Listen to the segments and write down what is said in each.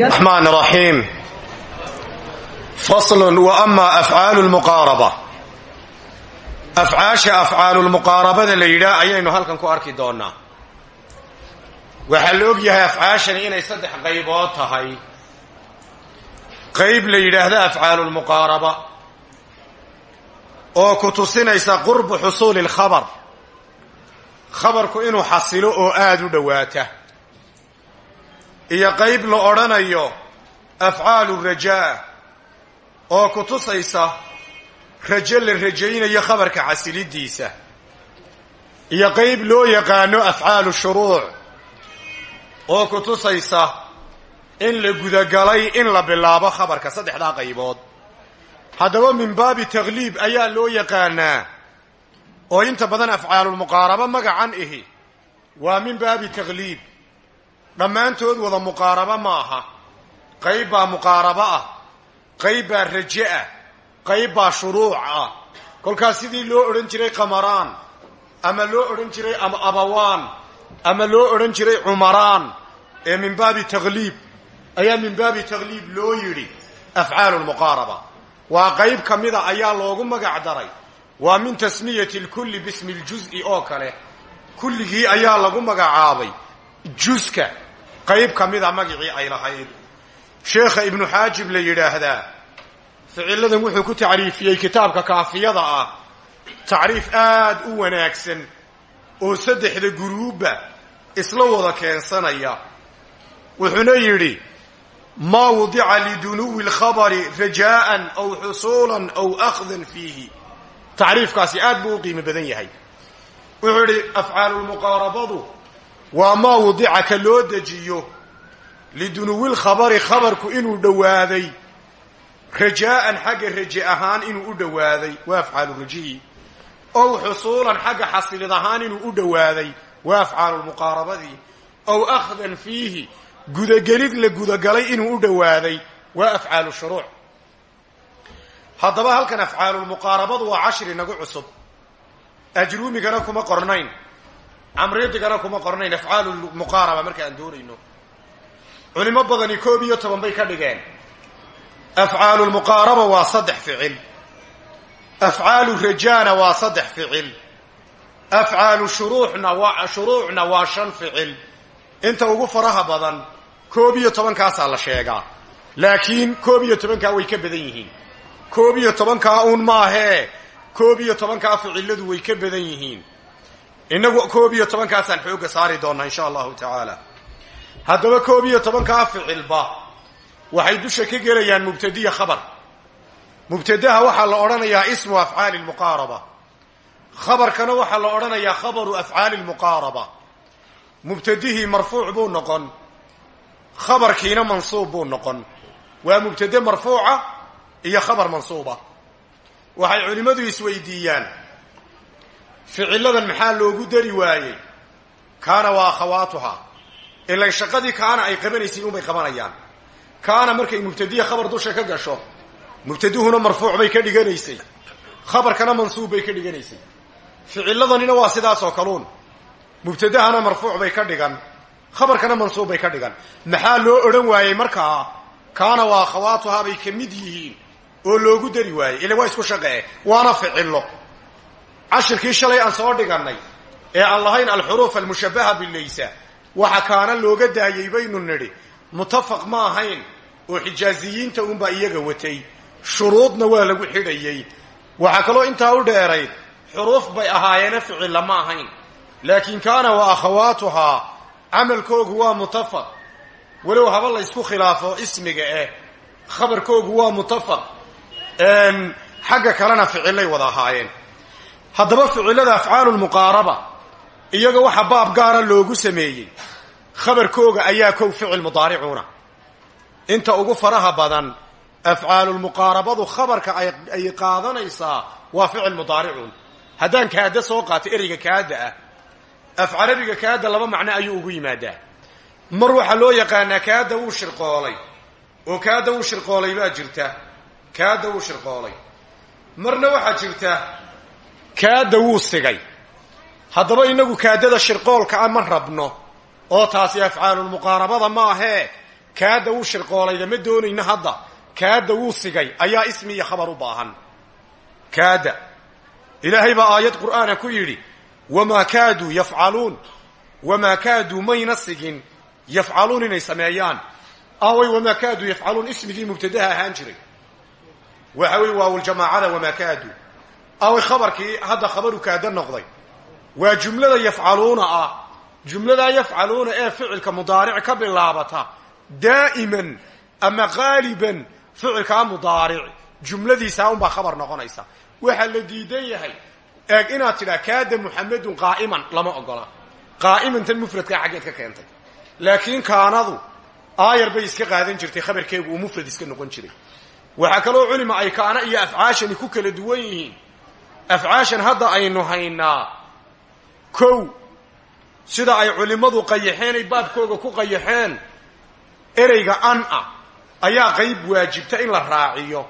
الرحمن الرحيم فصل وأما أفعاal المqاaربة أfعaaشha أfعaaل المqاarabada la yidhaah ayaynu halkan ku arki doonaa waxaa la og yahay afcaashani inay saddex qaybood tahay qayb la yidhaahdo afعaaل الmuqaaraba oo ku tusinaysa qurbu xusuuli الkhabr khabarku inuu xasilo oo aada u dhowaata iyo qayb la odhanayo afcaalu rajaa oo ku tusaysa rajo la rajaynayo khabarka xasilidiisa iyo qayb loo yaqaano afcaalu shuruuc oo ku tusaysa in la gudagalay in la bilaabo khabarka saddexdaa qaybood. Haddaba min baabi takhliib ayaa loo yaqaanaa oo inta badan afcaalulmuqaarabo magacan ihi waa min baabi takhliib dhammaantood wada muqaarabo ma aha. Qayb baa muqaarabo ah. Qayb baa raje ah. Qayb baa shuruuc ah. Kolkaas sidii loo odhan jiray qamaraan ama loo odhan jiray abawaan ama loo odhan jiray cumaraan ee min baabi takhliib ayaa min baabi takhliib loo yidhi afcaalu lmuqaaraba waa qayb ka mida ayaa loogu magac daray. Waa min tasmiyati lkulli bismi ljuzi oo kale. Kulligii ayaa lagu magacaabay. Juska qayb ka mida magicii ay lahayd. Sheekha ibnu xaajib la yidhaahdaa ficiladan wuxuu ku tacriifiyey kitaabka kaafiyada ah tacriif aad u wanaagsan oo saddexda guruubba isla wada keensanaya. Wuxuuna yidhi maa wudica lidunuwi lkhabari rajaa'an aw xusuulan aw akhdan fiihi. Tacriifkaasi aad buu u qiimo badan yahay. Wuxuu yidhi afcaalulmuqaarabadu waa maa wudica ka loo dejiyo? Lidunuwil khabari khabarku inuu dhowaaday rajaa'an xagga raje ahaan inuu u dhowaaday waa afcaalu rajihi ow xusuulan xagga xasilid ahaan inuu u dhowaaday waa afcaalu lmuqaarabadii ow akhdan fiihi gudagelid la gudagalay inuu u dhowaaday waa afcaalu shuruuc. Haddaba halkan afcaalulmuqaarabadu waa cashri nagu cusub. Ajruumigana kuma qornayn camridigana kuma qornayn afcaalu muqaaraba marka aan doonayno. Culimo badani koob iyo toban bay ka dhigeen. Afcaalu lmuqaaraba waa saddex ficil. Afcaalu rajaana waa saddex ficil. Afcaalu shuruuxna waa shuruucna waa shan ficil. Inta ugu faraha badan koob iyo tobankaasaa la sheegaa. Laakiin koob iyo tobankaa way ka badan yihiin. Koob iyo tobankaa uun maahee koob iyo tobankaa ficiladu way ka badan yihiin innagu koob iyo tobankaasaan xoogga saari doonnaa insha allahu tacaala. Haddaba koob iyo tobankaa ficilba waxay dusha ka gelayaan mubtadiya khabar. Mubtadaha waxaa la odhanayaa ismu afcaali lmuqaaraba khabarkana waxaa la odhanayaa khabaru afcaali lmuqaaraba mubtadihii marfuuc buu noqon khabarkiina mansuub buu noqon. Waa mubtade marfuuca iyo khabar mansuuba. Waxay culimmadu isweydiiyaan ficiladan maxaa loogu dari waayey? Kaana wa akhawaatuha. Ilan shaqadii kaana ay qabanaysay unbay qabanayaan. Kaana markay mubtadiya khabar dusha ka gasho mubtaduhuna marfuuc bay ka dhiganaysay. Khabarkana mansuub bay ka dhiganaysay. Ficiladanina waa sidaasoo kaluun mubtadahana marfuuc bay ka dhigan khabarkana mansuub bay ka dhigan. Maxaa loo odhan waayey markaa? Kaana wa akhawaatuhaa bay ka mid yihiin oo loogu dari waayey. Ila waa isku shaqee waana ficilo cashirkii shalay aan soo dhigannay ee aan lahayn alxuruuf almushabaha bilaysa waxa kaana looga daayey baynu nidhi mutafaq ma ahayn oo xijaaziyiinta unbaa iyaga watay. Shuruudna waa lagu xidhayey waxaa kaloo intaa u dheerayd xuruuf bay ahaayeena ficilla ma ahayn. Laakiin kaana wa akhawaatuhaa camalkoogu waa mutafaq walow haba laysku khilaafo ismiga eh khabarkoogu waa mutafaq xagga kalena ficillay wada ahaayeen haddaba ficilada afcaalu lmuqaaraba iyaga waxa baab gaara loogu sameeyey khabarkooga ayaa kow ficil mudaaricuuna. Inta ugu faraha badan afcaalulmuqaarabadu khabarka ay qaadanaysaa waa ficil mudaaricuun. Haddaan kaada soo qaato ereyga kaada ah af kaada laba macno ayuu ugu yimaadaa. Mar waxaa loo yaqaanaa kaada wuu shirqoolay oo kaada wuu shirqoolay baa jirta kaada wuu shirqoolay. Marna waxaa jirta kaada wuu sigay. Haddaba inagu kaadada shirqoolka a ma rabno. Oo taasi afcaalulmuqaarabada ma ahee kaada wuu shirqoolayda ma doonayno hadda. Kaada wuu sigay ayaa ismi iyo khabar u baahan. Kaada ilaahay baa aayad qur'aana ku yidhi wamaa kaaduu yafcaluun wamaa kaaduu mayna sigin. Yafcaluun inay sameeyaan. Away wamaa kaaduu yafcaluun ismigii mubtadaha ahaan jiray. Waxa wey waawuljamaacada wamaa kaaduu away khabarkii hadda khabaru kaada noqday. Waa jumlada yafcaluuna ah. Jumladaa yafcaluuna ee ficilka mudaaric ka bilaabata. Daa'iman ama qaaliban ficilkaa mudaaric. Jumladiisaa unbaa khabar noqonaysa. Waxaa la diidan yahay eeg inaad tidhaa kaada muxamedun qaa'iman lama ogola qaa'iman tan mufradkaa xaggeed ka keentay. Laakiin kaanadu aayar bay iska qaadan jirtay khabarkeegu uu mufrad iska noqon jiray. Waxaa kaloo culima ay kaana iyo afcaashani ku kala duwan yihiin afcaashan hadda aynu haynaa. Kow sida ay culimmadu qayaxeen ay baabkooga ku qayaxeen ereyga an ah ayaa qayb waajibta in la raaciyo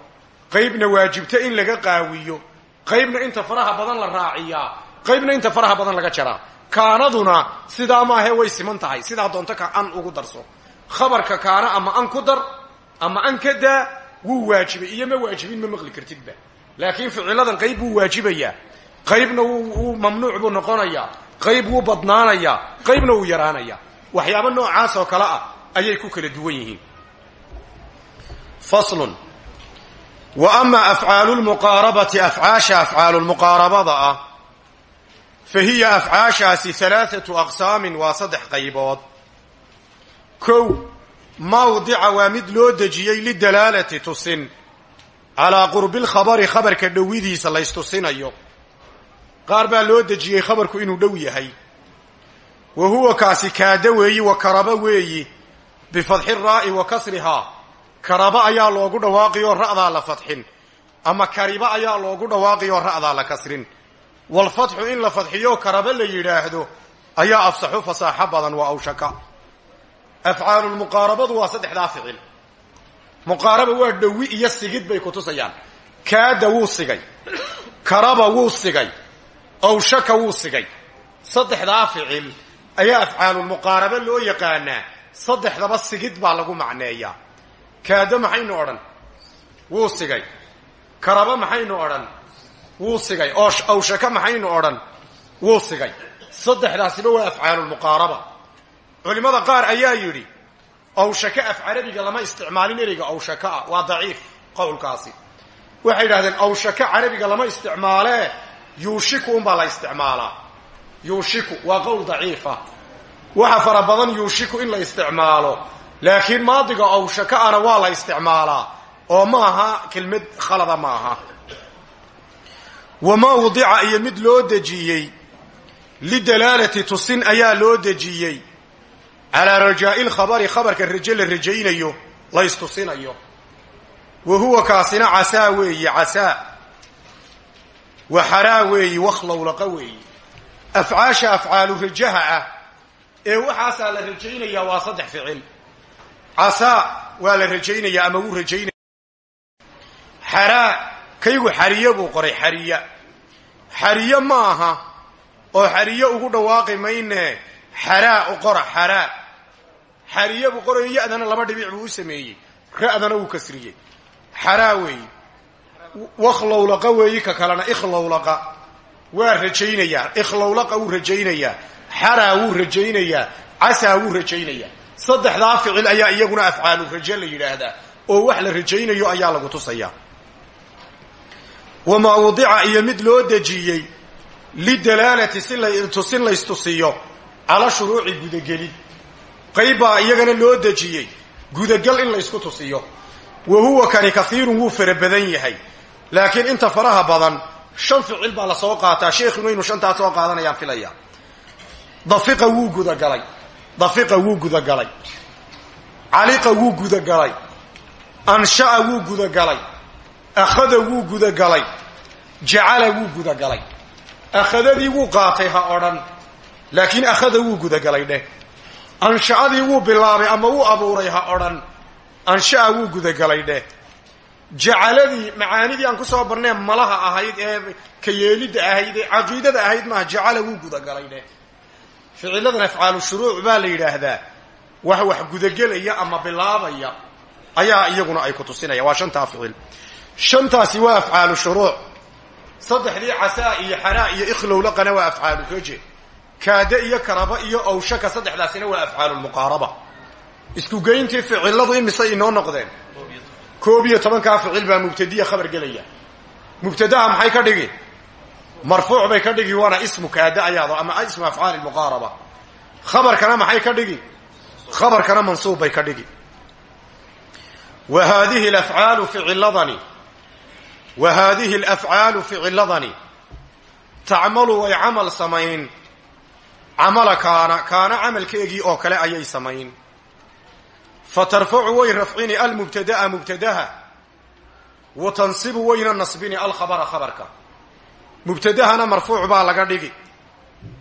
qaybna waajibta in laga qaawiyo qaybna inta faraha badan la raaciyaa qaybna inta faraha badan laga jaraa. Kaanaduna sidaa maahe way siman tahay sidaa doonto ka an ugu darso. Khabarka kaana ama an ku dar ama an ka daa wuu waajibay iyo ma waajibin ma maqli kartidba laakiin ficiladan qayb wuu waajibayaa qaybna mamnuuc buu noqonayaa qayb wuu badnaanayaa qaybna wuu yaraanayaa waxyaabo noocaas oo kale ah ayay ku kala duwan yihiin. Faslun. Wa ama afcaalu lmuqaarabati afcaasha afcaalu lmuqaarabada ah fa hiya afcaashaasi halaathatu aqsaamin waa saddex qaybood. Kow mawdica waa mid loo dejiyey lidalaalati tusin calaa qurbi lkhabari khabarka dhowidiisa laystusinayo qaar baa loo dejiyey khabarku inuu dhow yahay. Wa huwa kaasi kaada weeyi wa karaba weeyi bifadxi raa'i wa kasrihaa karaba ayaa loogu dhawaaqiyoo ra'daa la fadxin ama kariba ayaa loogu dhawaaqiyoo ra'daa la kasrin. Walfatxu in la fadxiyo karaba la yidhaahdo ayaa afsaxu fasaaxo badan waa awshaka. Afcaalulmuqaarabadu waa saddexdaa ficil muqaaraba waa dhowi iyo sigid bay kutusayaan kaada wuu sigay. Karaba wuu sigay. Awshaka wuu sigay. Saddexdaa ficil ayaa afcaalulmuqaaraba loo yaqaanaa saddexdaba sigid baa lagu macneeyaa. Kaado maxaynu odhan? Wuu sigay. Karaba maxaynu odhan? Wuu sigay. Awshaka maxaynu odhan? Wuu sigay. Saddexdaasiba waa afcaalulmuqaaraba culimmada qaar ayaa yidhi awshaka af carabiga lama isticmaalin ereyga awshaka ah waa daciif qowlkaasi. Waxay yidhahdeen awshaka carabiga lama isticmaalee yuushiku unbaa la isticmaalaa. Yuushiku waa qowl daciifa waxa fara badan yuushiku in la isticmaalo. Laakiin maadiga awshaka-ana waa la isticmaalaa. Oo ma aha kelmad khalada ma aha. Wama wdica iyo mid loo dejiyey. Lidalaalati tusin ayaa loo dejiyey calaa rajaa'i lkhabari khabarka raje la rajaynayo laystusinayo wa huwa kaasina casaa weeyi casaa wa xaraa weeyi wakhlowlaqa weeyi. Afcaasha afcaalu rajaha ah ee waxaasaa la rajaynayaa waa saddex ficil. Casaa waa la rajaynayaa ama wuu rajaynaya xaraa kaygu xariye buu qoray xariya. Xariye ma aha oo xariye ugu dhawaaqi mayne xaraa u xaraa xariye buu qorayo ya-dana laba dhibic buu u sameeyey. Ra'dana wuu kasriyey. Xaraa weeyi wakhlowlaqa weeyi ka kalena ikhlowlaqa waa rajaynayaa ikhlowlaqa wuu rajaynayaa. Xaraa wuu rajaynayaa. Casaa wuu rajaynayaa. Saddexdaa ficil ayaa iyaguna afcaalu raje la yidhaahdaa. Oo wax la rajaynayo ayaa lagu tusayaa wamaa wadica iyo mid loo dejiyey lidalaalati si tusin laystusiyo cala shuruuci gudagelid qaybbaa iyagana loo dejiyey. Gudagal in laysku tusiyo. Wa kani kaiirun wuu fara badan yahay. Laakiin inta faraha badan shan ficil baa la soo qaataa. Sheekhinu inuu shantaa soo qaadanayaan filaya. Dafiqa wuu gudagalay. Dafiqa wuu gudagalay. Caliqa wuu gudagalay. Ansha'a wuu gudagalay. Akhada wuu gudagalay. Jacala wuu gudagalay. Akhadadii wuu qaatay ha odhan. Laakiin akhada wuu gudagalay dheh ansha'adii wuu bilaabay ama wuu abuuray ha odhan. Ansha'a wuu gudagalay dheh. Jacaladii macaanidii aan ku soo barnee malaha ahayd ee kayeelidda ahayd ee caqiidada ahayd maaha jacala wuu gudagalay dheh. Ficiladan afcaalu shuruuc baa la yidhaahdaa. Wax wax gudagelaya ama bilaabaya ayaa iyaguna ay ku tusinaya. Waa shantaa ficil. Shantaasi waa afcaalu shuruuc. Saddexdii casaa iyo xanaa iyo ikhlowlaqana waa afcaalu kaje kaade iyo karaba iyo owshaka saddexdaasina waa afcaalu lmuqaaraba isku geyntii ficiladu imise inoo noqdeen? Koob iyo tobankaa ficil baa mubtadiya khabar gelaya. Mubtadaha maxay ka dhigi? Marfuuc bay ka dhigi waana ismu kaade ayaado ama ismu afcaali muqaaraba. Khabarkana maxay ka dhigi? Khabarkana mansuub bay ka dhigi. Wa haadihi alafcaalu ficiladani wa haadihi alafcaalu ficiladani tacmalu way camal samayn camala kaana kaana camalkeegii oo kale ayay samayn. Fa tarfacu way rafcini almubtada'a mubtadaha wa tansibu wayna nasbini alkhabara khabarka. Mubtadahana marfuuc baa laga dhigi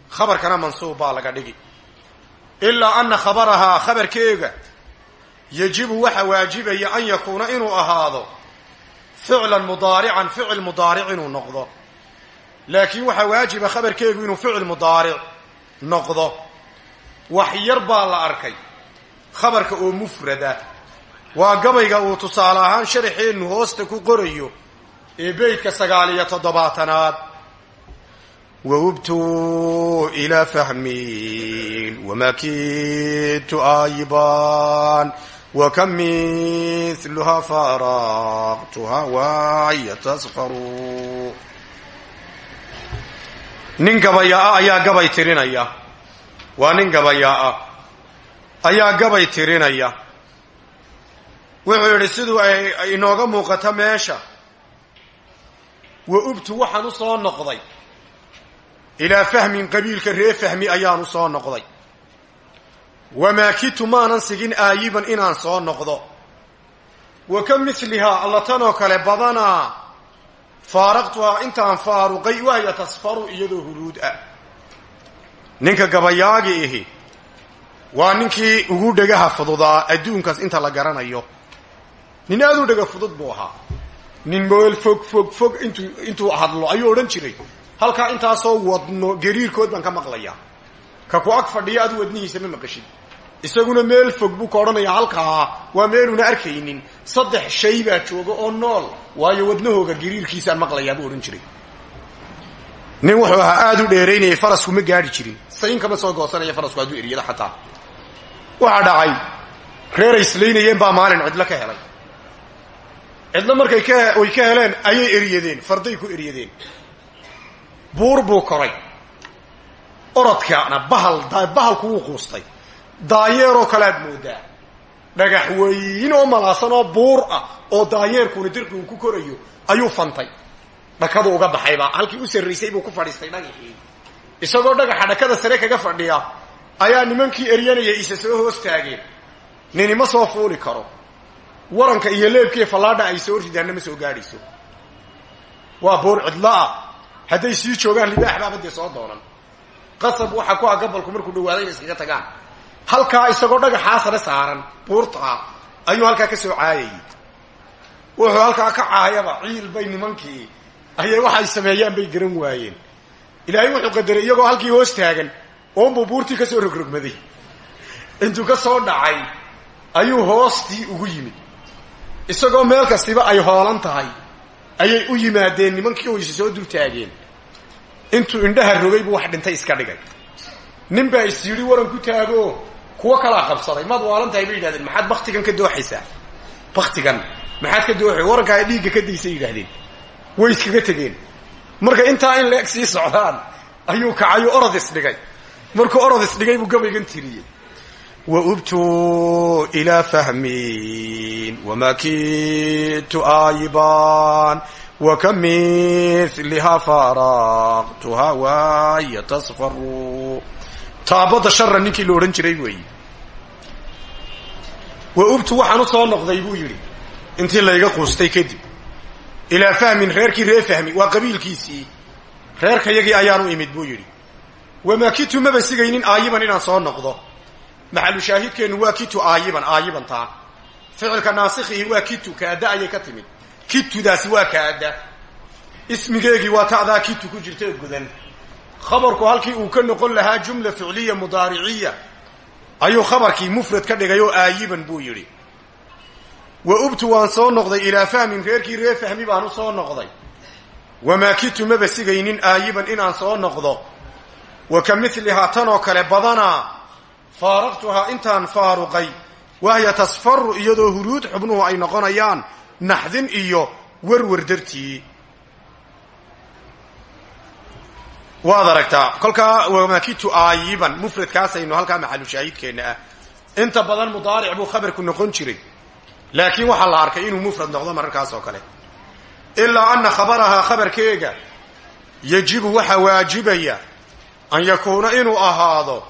khabarkana mansuub baa laga dhigi. Ilaa ana khabarahaa khabarkeega yajibu waxa waajibaya an yakuuna inuu ahaado ficlan mudaarican ficil mudaaric inuu noqdo. Laakiin waxaa waajiba khabarkeegu inuu ficil mudaaric noqdo. Wax yar baa la arkay. Khabarka oo mufrada. Waa gabayga uu tusaale ahaan sharaxeennu hoosta ku qorayo ee beydka sagaal iyo toddobaatanaad wahubtu ilaa fahmin wama kidtu aayiban wakam miluha faraqtuha waaya tasfaru nin gabayaa ayaa gabay tirinaya. Waa nin gabayaa ayaa gabay tirinaya. Wuxuu yidhi siduu ay inooga muuqato meesha. Wa ubtu waxaan u soo noqday. Ilaa fahmin qabiilka ree fahmi ayaan u soo noqday. Wamaa kitu maanan sigin aayiban inaan soo noqdo. Wa ka milihaa alla tanoo kale badanaa faaraqtuhaa intaan faaruqay wahya tasfaru iyadoo huluud ah ninka gabayaagi ihi waa ninkii ugu dhegaha fududaa adduunkaas inta la garanayo nin aad u dhega fudud buu ahaa nin meel fog fog fog intuu intuu hadlo ayuu odhan jiray halkaa intaasoo wadno gariirkood baan ka maqlayaa ka ku ag fadhiya adu wadnihiisa ma maqashid isaguna meel fog buu ka odhanayaa halkaa waa meeluna arkaynin. Saddex shay baa jooga oo nool waayo wadnahooga gariirkiisaan maqlayaa buu odhan jiray. Nin wuxuu ahaa aada u dheeraynayay farasku ma gaadhi jirin. Sayn kama soo goosanaya farasku hadduu eryada xataa. Waxaa dhacay reer islaynayeen baa maalin cidlo ka helay. Cidlo markay way ka heleen ayay eryadeen farday ku eryadeen buur buu koray. Orodkaana bahal bahalku wuu quustay daayeeroo kalead moodaa. Dhagax weyn oo malaasan oo buur ah oo daayeerkuna dirqi uu ku korayo ayuu fantay. Dhakadu uga baxayba halkii u sarraysay buu ku fadhiistay dhagaxii. Isagoo dhagaxa dhakada sare kaga fadhiya ayaa nimankii eryanaya isa soo hoos taageen. Ninima soo fuuli karo. Waranka iyo leebkiiyo fallaadha ay soo ridaanna ma soo gaadhayso waa buur cidlaah hadday sii joogaan libaax baaba dee soo doonan. Qasab waxa ku ah gabalku markuu dhawaaday inay iskaga tagaan halkaa isagoo dhagaxaa sare saaran buurtaa ayuu halkaa ka soo caayayay wuxuu halkaa ka caayaba ciil bay nimankii ayay waxay sameeyaan bay garan waayeen. Ilaahay wuxuu qadaray iyagoo halkii hoos taagan oonbuu buurtii ka soo rogrogmaday. Intuu ka soo dhacay ayuu hoostii ugu yimid. Isagoo meel kastiba ay hoolan tahay ayay u yimaadeen nimankii oo isa soo dul taageen. Intuu indhaha rogay buu wax dhintay iska dhigay. Nin baa is yidhi waran ku taago kuwo kalaa qabsaday. Maad waalan tahay bay yidhahdeen maxaad baktigan ka dooxaysaa? Baktigan maxaad ka dooxay? Warankaa dhiigga ka daysay yidhahdeen way iskaga tegeen. Marka intaa in leeg sii socdaan ayuu kacayu orod isdhigay markuu orod isdhigay buu gabaygan tiriyey. Waubtu ilaa fahmin wama kidtu aayiban waka miliha faraqtuha waaya tasfaru taabada shara ninkii la waubtu waxaan u soo noqday buu yidhi. Intii layga quustay kadib. Ilaa fahmin reerkii ree fahmi waa qabiilkiisii. Ayaan u imid buu yidhi. Wamaa kitu maba sigaynin aayiban inaan soo noqdo. Maxalu shaahidkeennu waa kitu aayiban aayiban taan ficilka naasikhihi waa kitu kaada ayay ka timid. Kitudaasi waa kaada. Ismigeegii waa ta'daa kitu ku jirta gudan. Khabarku halkii uu ka noqon lahaa jumla ficliya mudaariciya ayuu khabarkii mufrad ka dhigay oo aayiban buu yidhi. Wa ubtu waan soo noqday ilaa fahmin reerkii reer fahmi baan u soo noqday. Wamaa kitu maba sigaynin aayiban inaan soo noqdo. Wa ka milihaa tanoo kale badanaa faaraqtuhaa intaan faaruqay. Wahya tasfaru iyadoo huruud xubnuhu ay noqonayaan naxdin iyo warwar dartii waad aragtaa kolkaa wamaakitu aayiban mufradkaasaynu halkaa maxalu shaahidkeenna ah inta badan mudaaric buu khabarku noqon jiray. Laakiin waxaa la arkay inuu mufrad noqdo mararkaas oo kale. Ilaa ana khabarahaa khabarkeega yajibu waxaa waajibaya an yakuuna inuu ahaado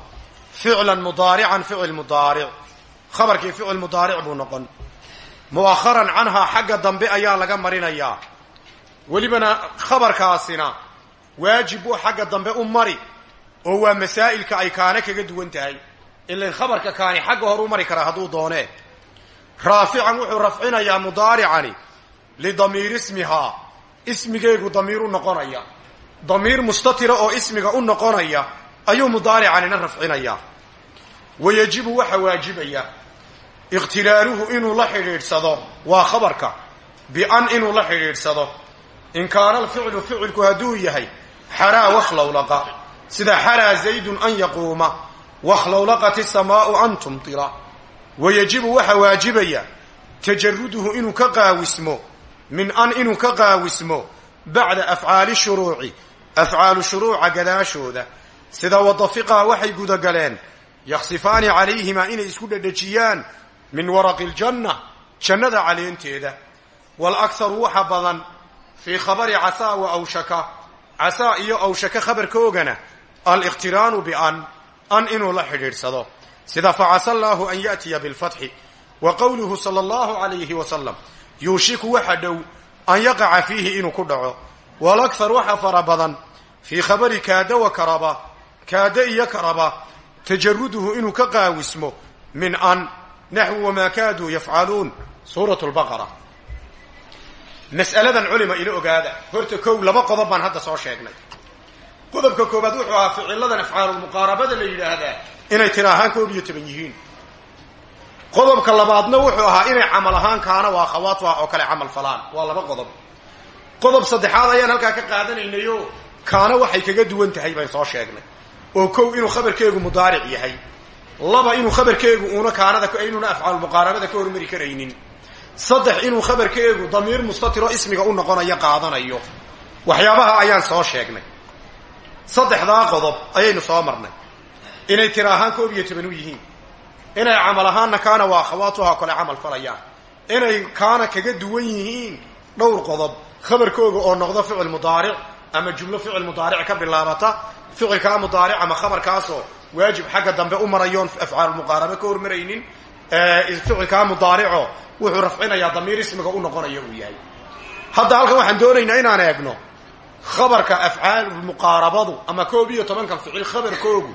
ficlan mudaarican ficil mudaaric. Khabarkii ficil mudaaric buu noqon. Mu'aharan canhaa xagga dambe ayaa laga marinayaa. Welibana khabarkaasina waajib buu xagga dambe u mari oo waa masaa'ilka ay kaana kaga duwan tahay. Ilan khabarka kaani xagga hor u mari karaa hadduu doonee raafican wuxuu rafcinayaa mudaaricani lidamiiri ismihaa ismigeegu damiir u noqonaya. Damiir mustatira oo ismiga u noqonaya ayuu mudaaricanina rafcinayaa. Wa yajibu waxa waajibaya ikhtilaaluhu inuu la xidhiidhsado waa khabarka bian inuu la xidhiidhsado. In kaana alficlu ficilku hadduu yahay xaraa wakhlawlaqa sida xaraa zaydun an yaquuma wakhlawlaqat isamaau an tumtira wa yajibu waxa waajibaya tajaruduhu inuu ka qaawismo min an inuu ka qaawismo bacda afcaali shuruuci afcaalu shuruuca gadaashooda sida wadafiqaa waxay gudagaleen yaksifaani calayhimaa inay isku dhedhejiyaan min waraqi aljanna jannada caleenteeda waalakharu waxa badan fii khabari casaa awshaka casaa iyo awshaka khabarkoogana aliqhtiraanu bian an inuu la xidhiidhsado. Sida facasa allaahu an ya'tiya bilfatxi wa qowluhu sala allahu calayhi wasalam yuushiku waxa dhow an yaqaca fiihi inuu ku dhaco. Walakhar waxa fara badan fii khabari kaada wa karaba kaada iyo karaba tajaruduhu inuu ka qaawismo min an naxwu wamaa kaaduu yafcaluun suurat lbaqara mas'aladan culima ila ogaada. Horta kow laba qodob baan hadda soo sheegnay. Qodobka koobaad wuxuu ahaa ficiladan afcaalulmuqaarabada la yidhaahdaa inay tira ahaan koob iyo toban yihiin. Qodobka labaadna wuxuu ahaa inay camal ahaan kaana waa akhawaatuha oo kale camal falaan. Waa laba qodob. Qodob saddexaad ayaan halkaa ka qaadanaynayo kaana waxay kaga duwan tahay baan soo sheegnay. Oo kow inuu khabarkeegu mudaaric yahay. Laba inuu khabarkeegu uuna kaanada inuuna afcaalmuqaarabada ka hormari karaynin saddex inuu khabarkeegu damiir mustatiro ismiga u noqonayo qaadanayo. Waxyaabaha ayaan soo sheegnay. Saddexdaa qodob ayaynu soo marnay. Inay tira ahaan koob iyo toban u yihiin. Inay camal ahaanna kaana waa akhawaatuha kale camal falayaan. Inay kaana kaga duwan yihiin dhowr qodob. Khabarkooga oo noqdo ficil mudaaric ama jumlo ficil mudaaric ka bilaabata ficilkaa mudaaric ama khabarkaasoo waajib xagga dambe u marayoon afcaalmuqaaraba ka hormaraynin ficilkaa mudaarico wuxuu rafcinayaa damiir ismiga u noqonayo uu yahay. Hadda halkan waxaan doonaynaa inaan eegno khabarka afcaalmuqaarabadu ama koob iyo tobankan ficil khabarkoogu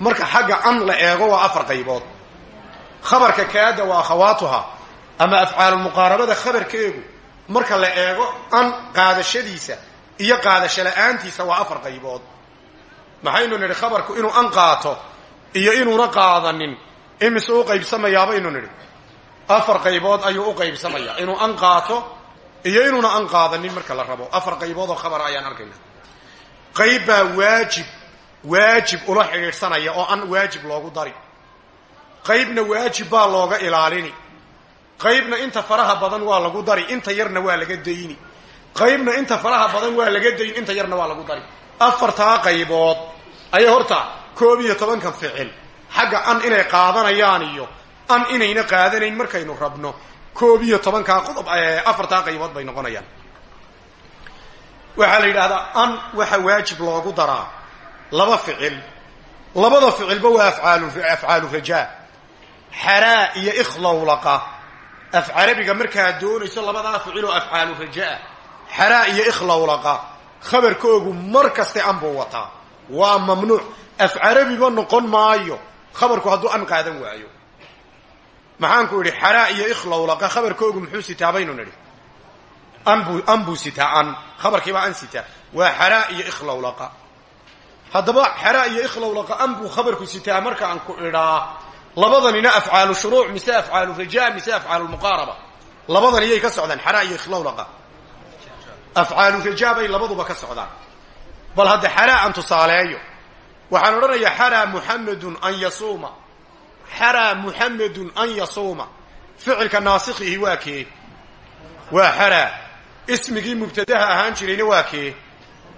marka xagga an la eego waa afar qaybood. Khabarka kaada waa akhawaatuha ama afcaalumuqaarabada khabarkeegu marka la eego an qaadashadiisa iyo qaadasho la'aantiisa waa afar qaybood. Maxaynu nidhi khabarku inuu an qaato iyo inuuna qaadanin imise u qaybsamayaa baynu nidhi. Afar qaybood ayuu u qaybsamayaa inuu an qaato iyo inuuna an qaadanin marka la rabo. Afar qaybood oo khabara ayaan arkayna qayb baa waajib waajib ula xidhiidhsanaya oo an waajib loogu dari. Qaybna waajib baa looga ilaalini. Qaybna inta faraha badan waa lagu dari inta yarna waa laga dayni. Qaybna inta faraha badan waa laga dayn inta yarna waa lagu dari. Afartaa qaybood. Ayay horta koob iyo tobankan ficil xagga an inay qaadanayaan iyo an inayna qaadanayn markaynu rabno. Koob iyo tobankaa qodob afartaa qaybood bay noqonayaan. Waxaa la yidhahdaa an waxa waajib loogu daraa laba ficil. Labada ficilba waa afcaalu rajaa xaraa iyo ikhlawlaqa af carabiga markaad doonayso labadaa ficil oo afcaalu rajaa xaraa iyo ikhlawlaqa khabarkoogu mar kaste an buu wataa. Waa mamnuuc. Af carabiba noqon maayo khabarku hadduu an qaadan waayo. Maxaanku idhi xaraa iyo ikhlawlaqa khabarkoogu muxuu sitaa baynu nidhi. An buu sitaa an khabarkiibaa an sitaa. Waa xaraa iyo ikhlawlaqa haddaba xaraa iyo ikhlawlaqa an buu khabarku sitaa markaan ku idhaa labadanina afcaalu shuruuc mise afcaalu rajaa mise afcaalu lmuqaaraba labadan iyay ka socdaan xaraa iyo ikhlowlaqa afcaalu rajaa bay labaduba ka socdaan. Bal hadda xaraa an tusaaleeyo waxaan odhanayaa xaraa muxamedun an yasuuma. Xaraa muxamedun an yasuuma. Ficilka naasikhihi waa kee? Waa xaraa ismigii mubtadaha ahaan jirayna waa kee?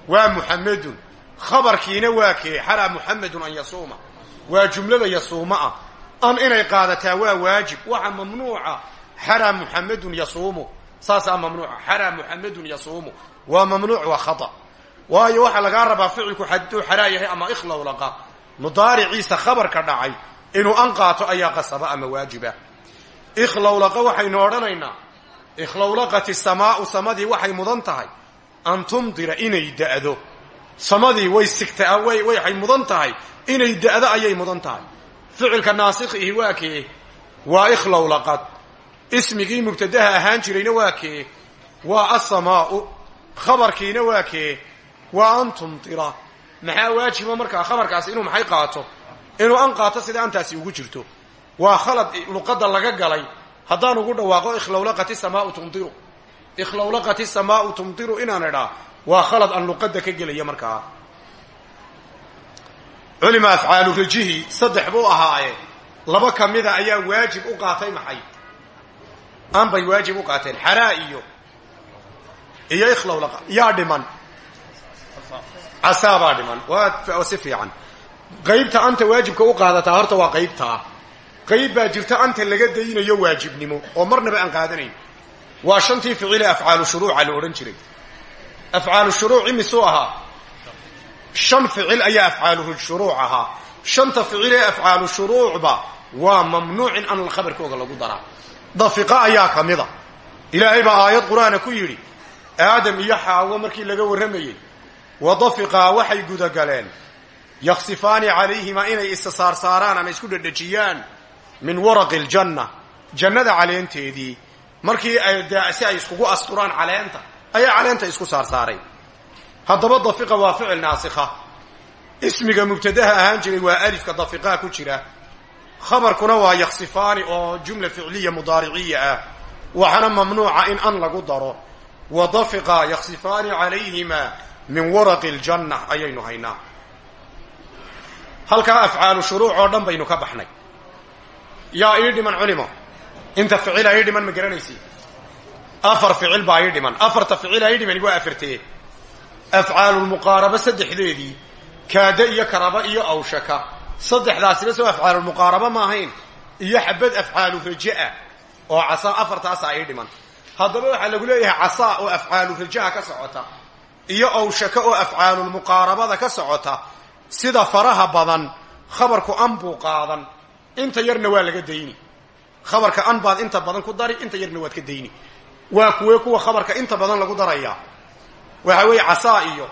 Waa muxamedun khabarkiina waa kee? Xaraa muxamedun an yasuuma. Waa jumlada yasuuma ah. An inay qaadataa waa waajib. Waxa mamnuuca. Xaraa muxamedun yasuumu. Saasaa mamnuuca. Xaraa muxamedun yasuumu. Waa mamnuuc waa khata waayo waxaa lagaa rabaa ficilku hadduu xaraa yahay ama ikhlowlaqa mudaariciisa khabarka dhacay. Inuu an qaato ayaa qasaba ama waajiba. Ikhlowlaqa waxaynu odhanaynaa ikhlowlaqati samaau samadii waxay mudan tahay. An tumdira inay da'do. Samadii way sigta waxay mudan tahay. Inay da'do ayay mudan tahay. Ficilka naasikhihi waa kee? Waa ikhlowlaqad ismigii mubtadaha ahaan jirayna waa kee? Waa asamaau khabarkiina waa kee waa an tumdira maxaa waajiba markaa khabarkaasi inuu maxay qaato? Inuu an qaato sida antaasi ugu jirto. Waa khalad luqadda laga galay. Haddaan ugu dhawaaqo ikhlowlaqati samaau tumdiru ikhlowlaqati samaau tumdiru inaan idhaa. Waa khalad aan luqadda ka gelaya markaa. Culima afcaalu rajihi saddex buu ahaaye. Laba ka mida ayaa waajib u qaatay maxay? An bay waajib u qaateen. Xaraa iyo. Iyo ikhlowlaqa yaa dhiman casaabaa dhiman waa si fiican qaybta anta waajibka u qaadataa horta waa qaybtaa qayb baa jirta anta laga daynayo waajibnimo oo marnaba aan qaadanayn waa shantii ficile afcaalu shuruuca la odhan jiray afcaalu shuruuc imisuu ahaa shan ficil ayaa afcaalu shuruuc ahaa shanta ficil ee afcaalu shuruucba waa mamnuuc in an khabarkooga lagu daraa dafiqa ayaa ka mida ilaahay baa aayad qur'aana ku yidhi aadam iyo xaawo markii laga warramayey wadafiqaa waxay gudagaleen yaksifaani calayhima inay isa saarsaaraan ama isku dhedhejiyaan min waraqi aljanna jannada caleenteedii markii si ay iskugu asturaan caleenta ayaa caleenta isku saarsaaray haddaba dafiqa waa ficil naasikha ismiga mubtadaha ahaan jiray waa alifka dafiqaa ku jira khabarkuna waa yaksifaani oo jumla ficliya mudaariciya ah waxaana mamnuuca in an lagu daro wa dafiqa yaksifaani calayhima min waraqi aljanna ayaynu haynaa. Halkaa afcaalu shuruuc oo dhan baynu ka baxnay. Yaa ii dhiman culimo inta ficila ii dhiman ma garanaysi. Afar ficil baa ii dhiman. Afarta ficila ii dhiman waa afartee. Afcaalulmuqaaraba saddexdeedii kaada iyo karaba iyo awshaka. Saddexdaasiba soo afcaalulmuqaaraba ma ahayn. Iyo xabad afcaalu raja'a oo casaa afartaasaa ii dhiman. Haddaba waxaa lagu leeyahay casaa oo afcaalu rajaha ka socota iyo awshaka oo afcaalulmuqaarabada ka socota sida faraha badan khabarku an buu qaadan. Inta yarna waa laga dayni. Khabarka an baad inta badan ku dari inta yarna waad ka dayni. Waa kuwee kuwa khabarka inta badan lagu darayaa waxa weeye casaa iyo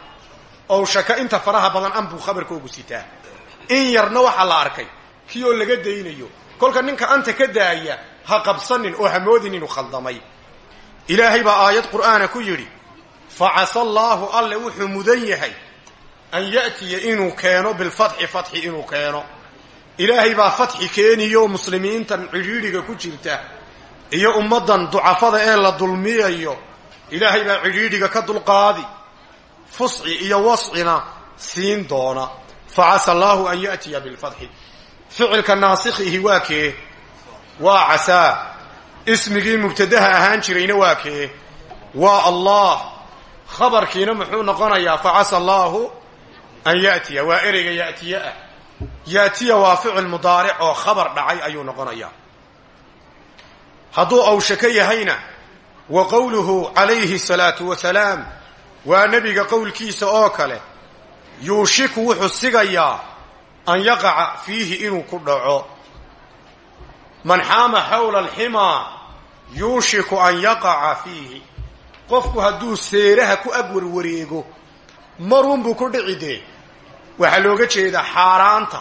awshaka inta faraha badan an buu khabarkoogu sitaa. In yarna waxaa la arkay kii oo laga daynayo. Kolka ninka anta ka daaya ha qabsanin oo hamoodin inuu khaldamay. Ilaahay baa aayad qur'aana ku yidhi facasa allaahu alle wuxuu mudan yahay an ya'tiya inuu keeno bilfatxi fatxi inuu keeno. Ilaahay baa fatxi keeniyo muslimiintan cidhiidhiga ku jirta iyo ummaddan ducafada ee la dulmiyayo. Ilaahay baa cidhiidhiga ka dulqaadi fusci iyo wascina siin doona. Facasa allaahu an ya'tiya bilfatxi. Ficilka naasikhihi waa kee? Waa casaa. Ismigii mubtadaha ahaan jirayna waa kee? Waa allah khabarkiina muxuu noqonayaa facasa allaahu an ya'tiya waa ereyga ya'tiye ah. Yaatiya waa ficil mudaaric oo khabar dhacay ayuu noqonayaa. Hadduu awshaka yahayna wa qowluhu calayhi salaatu wasalaam waa nebiga qowlkiisa oo kale yuushiku wuxuu sigayaa an yaqaca fiihi inuu ku dhaco. Man xaama xawla alximaa yuushiku an yaqaca fiihi qofku hadduu seeraha ku agwarwareego marunbuu ku dhici dee. Waxaa looga jeedaa xaaraanta.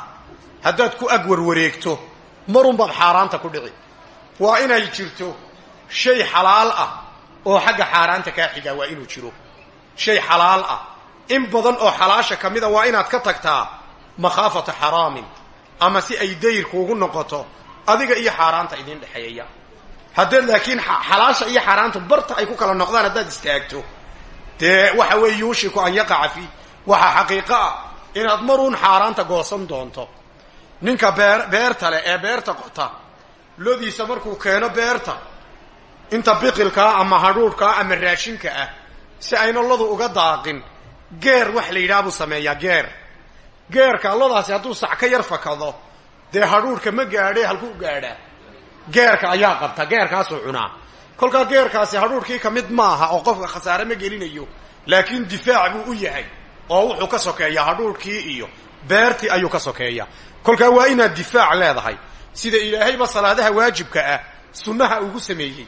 Haddaad ku agwarwareegto marunbaad xaaraanta ku dhici. Waa inay jirto shay xalaal ah oo xagga xaaraanta kaa xigaa waa inuu jiro. Shay xalaal ah. In badan oo xalaasha ka mida waa inaad ka tagtaa makhaafata xaraamin ama si ay dayr kuugu noqoto adiga iyo xaaraanta idin dhexeeya haddaed laakiin xalaasha iyo xaaraantu barta ay ku kala noqdaan haddaad istaagto dee waxa weeye yuushiku an yaqaca fi waxaa xaqiiqo ah inaad maruun xaaraanta goosan doonto. Ninka beer beerta leh ee beerta qota lodiisa markuu keeno beerta inta biqilkaa ama hadhuudhkaa ama raashinka ah si ayna lodu uga daaqin geer wax la yidhaha buu sameeyaa geer. Geerka lodaasi hadduu sac ka yar fakado dee hadhuudhka ma gaadhe halkuu gaadhaa geerka ayaa qabta geerkaasuu cunaa. kolkaa geerkaasi hadhuudhkii ka mid maaha oo qofka khasaare ma gelinayo laakiin difaac buu u yahay oo wuxuu ka sokeeyaa hadhuudhkii iyo beertii ayuu ka sokeeyaa. kolkaa waa inaad difaac leedahay. sida ilaahayba salaadaha waajibka ah sunnaha ugu sameeyey.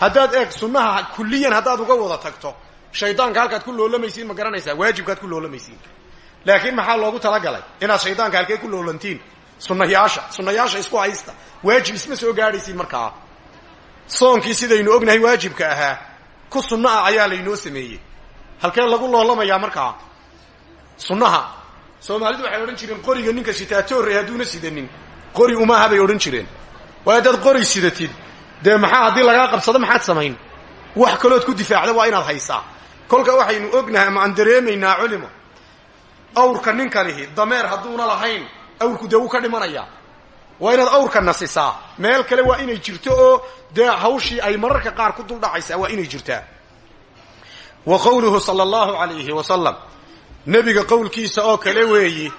haddaad eeg sunnaha kulliyan haddaad uga wada tagto shaydaanka halkaad ku loolamaysiin ma garanaysaa waajibkaad ku loolamaysiin laakiin maxaa loogu talagalay? inaad shaydaanka halkee ku loolantiin sunnayaasha sunnayaasha isku haysta. Waajib isma soo gaadhaysiin markaa soonkii sidaynu ognahay waajibka ahaa ku sunno ah ayaa laynoo sameeyey. Halkee lagu loolamayaa markaa sunnaha. Soomaalidu waxay odhan jireen qoriga ninka sitaatoore hadduuna sidanin. Qori umaaha bay odhan jireen. Waayo haddaad qori sidatid. Dee maxaa haddii lagaa qabsado maxaad samayn? Wax kalood ku difaacda waa inaad haysaa. Kolka waxaynu ognahay ama aan dareemaynaa culimo. Awrka ninkanihi dameer hadduuna lahayn awrku dee wuu ka dhimanayaa waa inaad awrka nasisaa. Meel kale waa inay jirto oo dee hawshii ay mararka qaar ku duldhacaysaa waa inay jirtaa. Wa qowluhu sala allahu alayhi wasalam nebiga qowlkiisa oo kale weeyi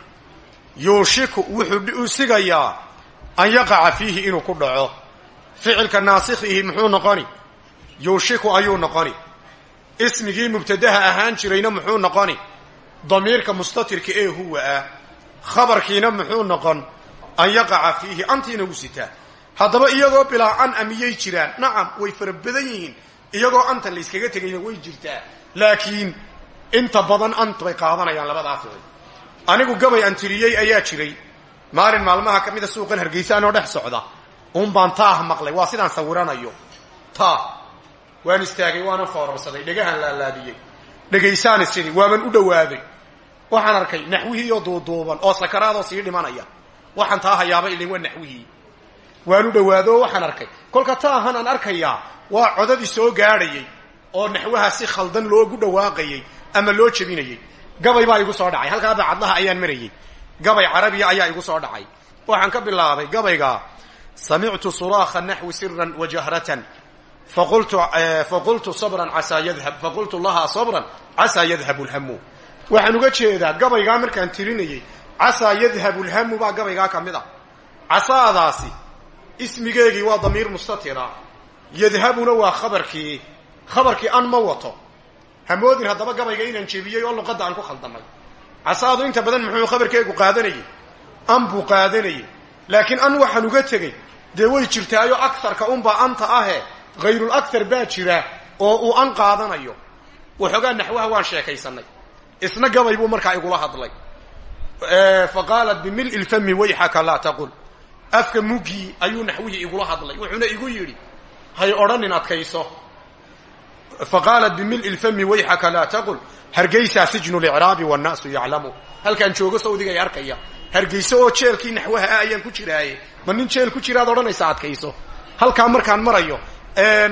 yuushiku wuxuu sigayaa an yaqaca fiihi inuu ku dhaco. Ficilka naasikhihi muxuu noqoni? Yuushiku ayuu noqoni. Ismigii mubtadaha ahaan jirayna muxuu noqoni? Damiirka mustatirka ee huwa ah khabarkiina muxuu noqon an yaqaca fiihi antiina u sitaa haddaba iyagoo bilaa an a miyay jiraan nacam way fara badan yihiin. Iyagoo anta layskaga tegayna way jirtaa. Laakiin inta badan ant bay qaadanayaan labadaa ficil anigu gabay aan tiriyey ayaa jiray. Maalin maalmaha ka mida suuqan hargeysa anoo dhex socda. Un baan taah maqlay waa sidaan sawiranayo. Taah. Waan istaagay waana foorarsaday. Dhegahan laalaadiyey dhegaysaan isidhi waaban u dhowaaday waxaan arkay naxwihii oo duuduuban oo sakaraadoo sii dhimanaya. Waxaan taa hayaaba ilin waa naxwihii. Waan u dhowaado oo waxaan arkay. Kolka taahan aan arkayaa waa codadii soo gaadhayay oo naxwaha si khaldan loogu dhawaaqayay ama loo jebinayay. Gabay baa igu soo dhacay. Halkaa bacadlaha ayaan marayey gabay carabiya ayaa igu soo dhacay. Waxaan ka bilaabay gabayga samictu suraakha naxwi siran wa jahratan. Faqultu sabran casaa yadhab faqultu lahaa sabran casaa yadhabu lhamu waxaan uga jeedaa gabaygaa markaan tirinayey casaa yadhabu lhamu baa gabaygaa ka mid a. Casaadaasi ismigeegii waa damiir mustatira yadhabuna waa khabarkii khabarkii an ma wato. Hamoodin haddaba gabayga inaan jebiyey oo luqadda aan ku khaldamay. Casaadu inta badan muxuu khabarkeegu qaadanayey an buu qaadanayey laakiin an waxaan uga tegey dee way jirtaayo akarka unbaa anta ahe hayrul akar baa jira oo uu an qaadanayo. Waxoogaa naxwaha waan sheekaysanay isna gabay buu markaa igula hadlay. Fa qaalat bimil'i lfami wayxaka laa taqul. Afka mugii ayuu naxwihii igula hadlay. Wuxuuna igu yidhi hay odhanin adkayso. Fa qaalat bimil'i lfami wayxaka laa taqul. Hargaysaa sijnu licraabi wannaasu yaclamu. Halkaan joogo sawdigay arkaya. Hargayso oo jeelkii naxwaha ah ayaan ku jiraaye. Ma nin jeel ku jiraad odhanaysa adkayso. Halkaa markaan marayo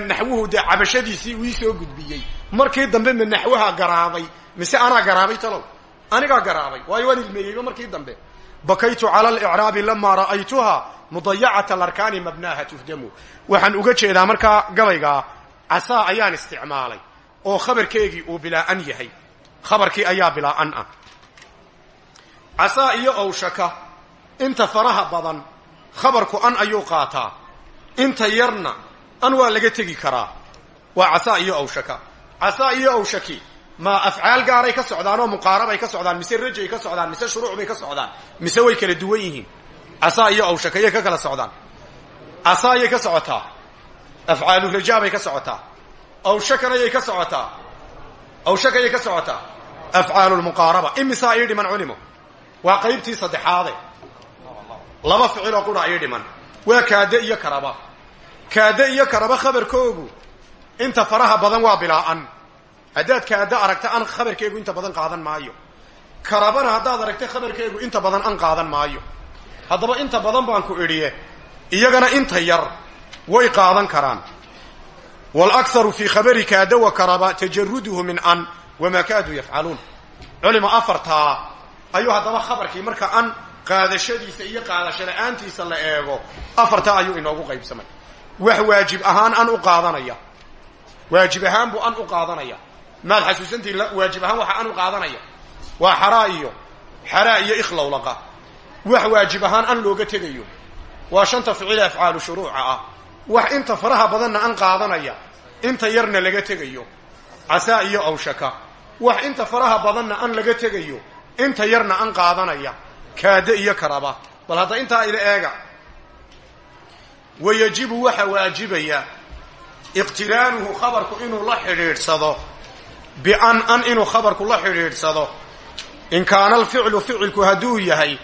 naxwuhu dee cabashadiisii uu ii soo gudbiyey markii dambe ma garaabay mise anaa garaabay talow? Anigaa garaabay. Waayo waan ilmeeyeyba markii dambe. Bakaytu cala alicraabi lamaa ra'aytuha mudayacata alarkaani mabnaaha tuhdamu waxaan uga jeedaa markaa gabaygaa casaa ayaan isticmaalay oo khabarkeegii uu bilaa an yahay. Khabarkii ayaa bilaa an ah. Casaa iyo owshaka inta faraha badan khabarku an ayuu qaataa. Inta yarna an waa laga tegi karaa. Waa casaa iyo awshaka casaa iyo awshaki ma afcaal gaaray ka socdaan oo muqaarabay ka socdaan mise rajay ka socdaan mise shuruuc bay ka socdaan mise way kala duwan yihiin. Casaa iyo awshaka yay ka kala socdaan. Casaa yay ka socotaa. Afcaalu rajaa bay ka socotaa. Awshakana yay ka socotaa. Awshaka yay ka socotaa. Afcaalu lmuqaaraba imisaa ii dhiman culimo? Waa qaybtii saddexaade. Laba ficiloo qura ii dhiman. Waa kaade iyo karaba. Kaade iyo karaba khabarkoogu inta faraha badan waa bilaa an haddaad aragta an khabarkeegu inta badan qaadan maayo. Karabana haddaad aragta khabarkeegu inta badan an qaadan maayo. Haddaba inta badan baan ku idhiye iyagana inta yar way qaadan karaan. Wاlakharu fii khabari kaada wa karaba tajaruduhu min an wamaa kaaduu yafcaluun culima afartaa ayuu haddaba khabarkii marka an qaadashadiisa iyo qaadasho la'aantiisa la eego afartaa ayuu inoogu qaybsamay. Wax waajib ahaan an u qaadanaya waajib ahaan buu an u qaadanaya. Maad xasuusantihin waajib ahaan waxa an u qaadanaya. Waa xaraa iyo xaraa iyo ikhlowlaqa wax waajib ahaan an looga tegayo. Waa shanta ficil afcaalu shuruuca ah. Wax inta faraha badanna an qaadanaya inta yarna laga tegayo. Casaa iyo awshaka. Wax inta faraha badanna an laga tegayo inta yarna an qaadanaya. Kaade iyo karaba. Bal hadda intaa ila eega. Wayajibu waxa waajibaya iqtiraanuhu khabarku inuu la xidhiidhsado bian an inuu khabarku la xidhiidhsado in kaana alficlu ficilku hadduu yahay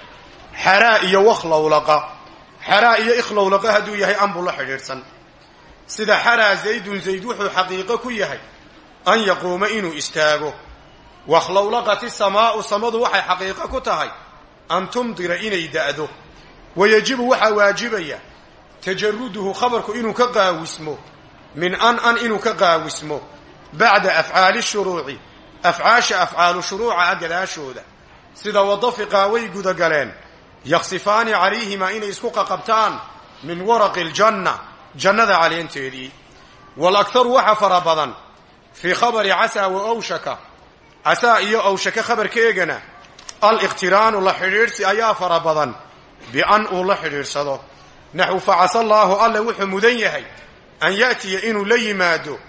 xaraa iyo wakhlowlaqa xaraa iyo ikhlowlaqa hadduu yahay an buu la xidhiidhsan. Sida xaraa zaydun zayd wuxuu xaqiiqo ku yahay an yaquuma inuu istaago. Wakhlowlaqat isamaa'u samadu waxay xaqiiqo ku tahay an tumdira inay da'do. Wayajibu waxaa waajibaya tajaruduhu khabarku inuu ka qaawismo min an an inuu ka qaawismo bacda afcaali shuruuci afcaasha afcaalu shuruuca gadaashooda sida wadafiqaa way gudagaleen yaksifaani calayhimaa inay isku qaqabtaan min waraqi aljanna jannada caleenteedii walakharu waxa fara badan fii khabari casaa wa awshaka casaa iyo awshaka khabarkeegana aliqtiraanu la xidhiidhsi ayaa fara badan bian uu la xidhiidhsado. Naxwu facasa allaahu alle wuxuu mudan yahay an ya'tiya inuu la yimaado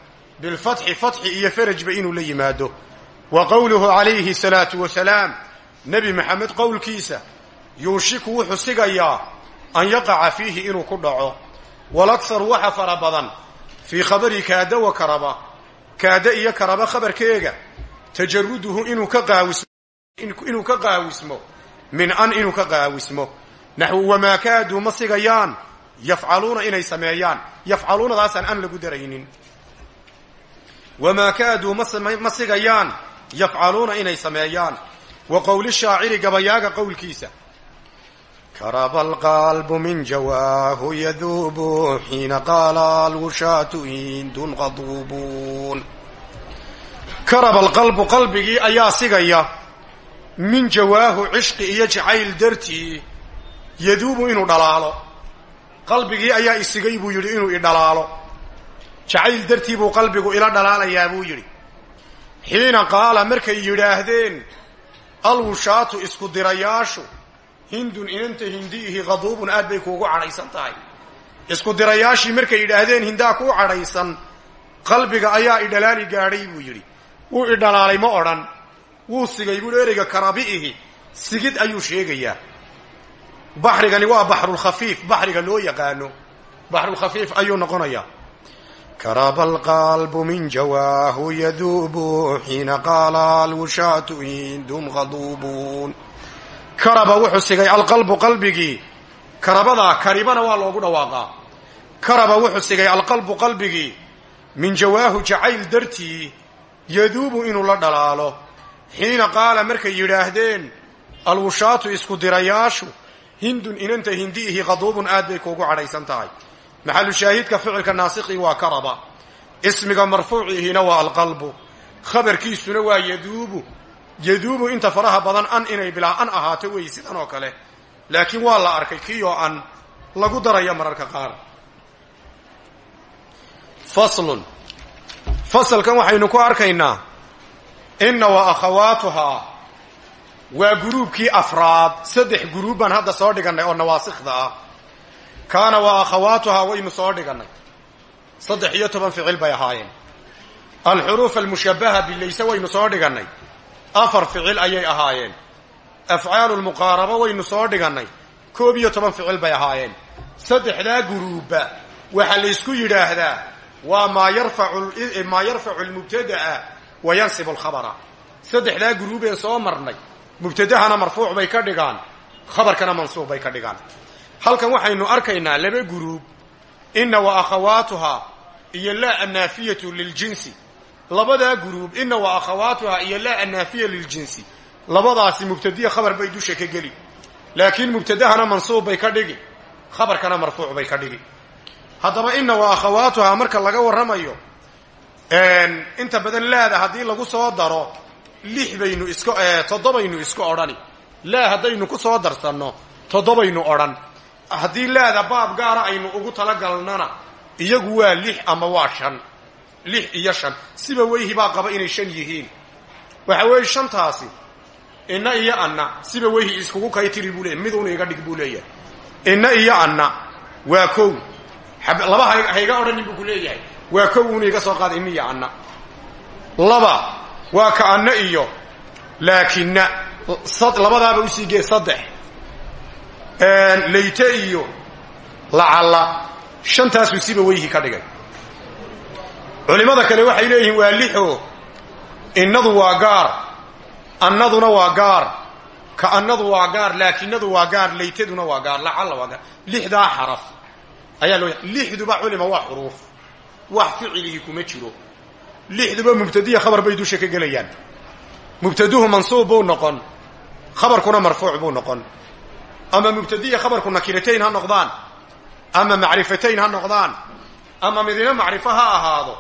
bilfatxi fatxi iyo farajba inuu la yimaado. Wa qowluhu calayhi salaatu wasalaam nebi maxamed qowlkiisa yuushiku wuxuu sigayaa an yaqaca fiihi inuu ku dhaco. Walakharu waxa fara badan fii khabari kaada wa karaba kaada iyo karaba khabarkeega tajaruduhu inuu ka qaawismo min an inuu ka qaawismo. Naxwu wamaa kaaduu ma sigayaan yafcaluuna inay sameeyaan yafcaluunadaasaan an lagu daraynin wamaa kaaduu ma sigayaan yafcaluuna inay sameeyaan wa qowli shaaciri gabayaaga qowlkiisa karaba alqalbu min jawaahu yaduubu xiina qaala alwushaatu indun qaduubuun karaba alqalbu qalbigii ayaa sigaya min jawaahu cishqi iyo jacayl dartii yaduubu inuu dhalaalo qalbigii ayaa isigay buu yidhi inuu idhalaalo jacayl dartii buu qalbigu ila dhalaalayaa buu yidhi. Xiina qaala markay yidhaahdeen alwushaatu isku dirayaashu hindun inanta hindiihi qaduubun aad bay kuugu cadhaysan tahay. Isku dirayaashii markay yidhaahdeen hindaa kuu cadhaysan qalbiga ayaa idhalaali gaadhay buu yidhi. Wuu idhalaalay ma odhan. Wuu sigay buuhi ereyga karabi'ihi sigid ayuu sheegayaa baxrigani waa baxrulkhafiif baxriga loo yaqaano. Baxrulkhafiif ayuu noqonayaa karaba alqalbu min jawaahu yaduubu xiina qaala alwushaatu indum qaduubuun karaba wuxuu sigay alqalbu qalbigii. Karabadaa karibana waa loogu dhawaaqaa. Karaba wuxuu sigay alqalbu qalbigii. Min jawaahu jacayl dartii yaduubu inuu la dhalaalo. Xiina qaala markay yidhaahdeen alwushaatu isku dirayaashu hindun inanta hindiihi qaduubun aad bay kuugu cadhaysan tahay. Maxalu shaahidka ficilka naasiqii waa karaba. Ismiga marfuuciihina waa alqalbu. Khabarkiisuna waa yaduubu. Yaduubu inta faraha badan an inay bilaa an ahaato wey sidan oo kale. Laakiin waa la arkay kii oo an lagu daraya mararka qaar. Faslun. Fasalkan waxaynu ku arkaynaa. Inna wa akhawaatuhaa waa guruubkii afraad. Saddex guruub baan hadda soo dhigannay oo nawaasikda ah. Kaana wa akhawaatuhaa waynu soo dhigannay. Saddex iyo toban ficil bay ahaayeen. Alxuruuf almushabaha bilayse waynu soo dhigannay. Afar ficil ayay ahaayeen. Afcaalu lmuqaaraba waynu soo dhigannay. Koob iyo toban ficil bay ahaayeen. Saddexdaa guruubba waxaa laysku yidhaahdaa waa maa yarfacumaa yarfacu lmubtada'a wa yansibu alkhabara saddexdaa guruubeen soo marnay mubtadahana marfuuc bay ka dhigaan khabarkana mansuub bay ka dhigaan. Halkan waxaynu arkaynaa laba guruub inna wa akhawaatuhaa iyo laa annaafiyatu liljinsi. Labadaa guruub inna wa akhawaatuhaa iyo laa annaafiya liljinsi. Labadaasi mubtadiya khabar bay dusha ka geli. Laakiin mubtadahana mansuub bay ka dhigi khabarkana marfuuc bay ka dhigi. Haddaba ina wa akhawaatuhaa marka laga warramayo inta badan laada haddii lagu soo daro lix baynu isk toddobaynu isku odhani. Laa haddaynu ku soo darsanno toddobaynu odhan. Haddii laada baab gaara aynu ugu talagalnana iyagu waa lix ama waa shan. Lix iyo shan. Siba weyhi baa qaba inay shan yihiin. Waxa weeye shantaasi inna iyo anna siba weyhi iskugu kay tiri buu leeyahy miduuna iga dhig buu leeyahay. Inna iyo anna waa kow. Laba hayga odhanin buu ku leeyahay. Waa kow una iga soo qaada inna iyo anna. Laba waa ka anna iyo laakinna. Labadaaba u sii gee saddex. Layte iyo lacalla. Shantaasuu siba weyhi ka dhigay. Culimmada kale waxay leeyihiin waa lixo. Innadu waa gaar. Annaduna waa gaar. Ka annadu waa gaar laakinadu waa gaar laytaduna waa gaar lacalla waa gaar. Lixdaa xaraf. Ayaa loo lixduba culima waa xuruuf. Wax ficilihii kuma jiro lixduba mubtadiya khabar bay dusha ka gelayaan mubtaduhu mansuub buu noqon khabarkuna marfuuc buu noqon ama mubtadiya khabarku nakiratayn ha noqdaan ama macrifatayn ha noqdaan ama midina macrifo ha ahaado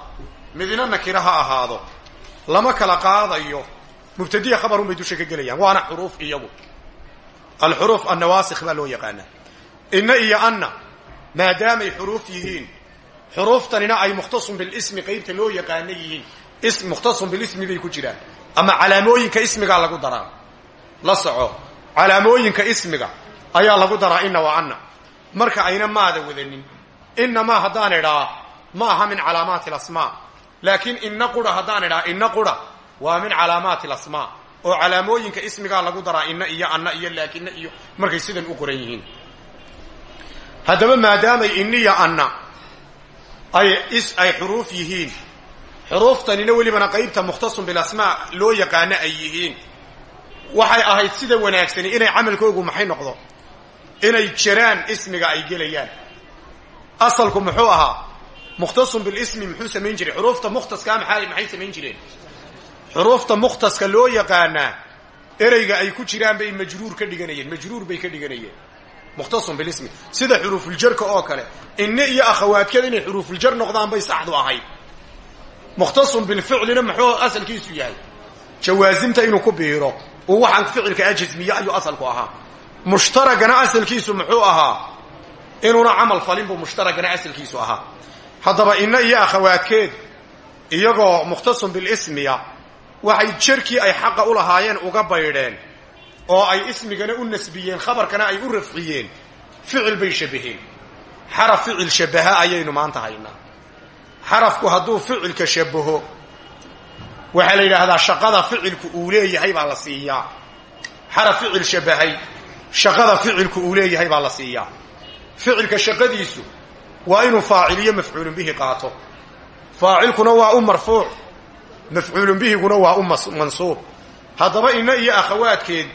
midina nakiro ha ahaado lama kala qaadayo mubtadiya khabarun bay dusha ka gelayaan waana xuruuf iyagu alxuruuf annawaasikh baa loo yaqaanaa inna iyo anna maadaamay xuruuf yihiin xuruuftanina ay mukhtasun bilismi qaybta loo yaqaana yihiin. Mukhtasun bilismi bay ku jiraan. Ama calaamooyinka ismigaa lagu daraa. La soco. Calaamooyinka ismiga ayaa lagu daraa inna wa anna. Marka ayna maada wadanin? Inamaa haddaan idhaa ma aha min calaamaati alasmaa laakiin inna qura haddaan idhaa inna qura waa min calaamaati alasmaa oo calaamooyinka ismigaa lagu daraa inna iyo anna iyo laakina iyo markay sidan u qoran yihiin. Haddaba maadaamay inniya anna ay xuruuf yihiin. Xuruuftanina welibana qaybta mukhtasun bilasmaa loo yaqaano ay yihiin. Waxay ahayd sida wanaagsani inay camalkoogu maxay noqdo? Inay jiraan ismiga ay gelayaan. Asalku muxuu ahaa? Mukhtasun bilismi muxuu samayn jiray. Xuruufta mukhtaskaa maxaa maxay samayn jireen? Xuruufta mukhtaska loo yaqaanaa ereyga ay ku jiraan bay majruur ka dhiganayeen. Majruur bay ka dhiganayeen mukhtasun bilismi. Sida xuruufuljarka oo kale. Inne iyo akhawaadkada inay xuruufuljar noqdaan bay saxdu ahayd. Mukhtasun bilficlina muxuu asalkiisu yahay. Jawaasimta inuu ku biiro. Uu waxaan ficilka ajasmiye ayuu asalku ahaa. Mushtaragana asalkiisu muxuu ahaa. Inuuna camal falin buu mushtaragana asalkiisu ahaa. Haddaba inna iyo akhawaadkeed iyagoo mukhtasun bilismiya waxay jarkii ay xaqa u lahaayeen uga baydheen oo ay ismigana u nasbiyeen khabarkana ay u rafciyeen ficil bay shabbaheen xaraf ficil shabbaha ayaynu maanta haynaa. Xarafku hadduu ficilka shabbaho waxaa la yidhaahdaa shaqada ficilku uu leeyahay baa la siiyaa. Xaraf ficil shabbahay shaqada ficilku uu leeyahay baa la siiyaa. Ficilka shaqadiisu waa inuu faaciliyo mafcuulun bihi qaato. Faacilkuna waa u marfuuc mafcuulun bihiguna waa u mansuub. Haddaba inna iyo akhawaadkeed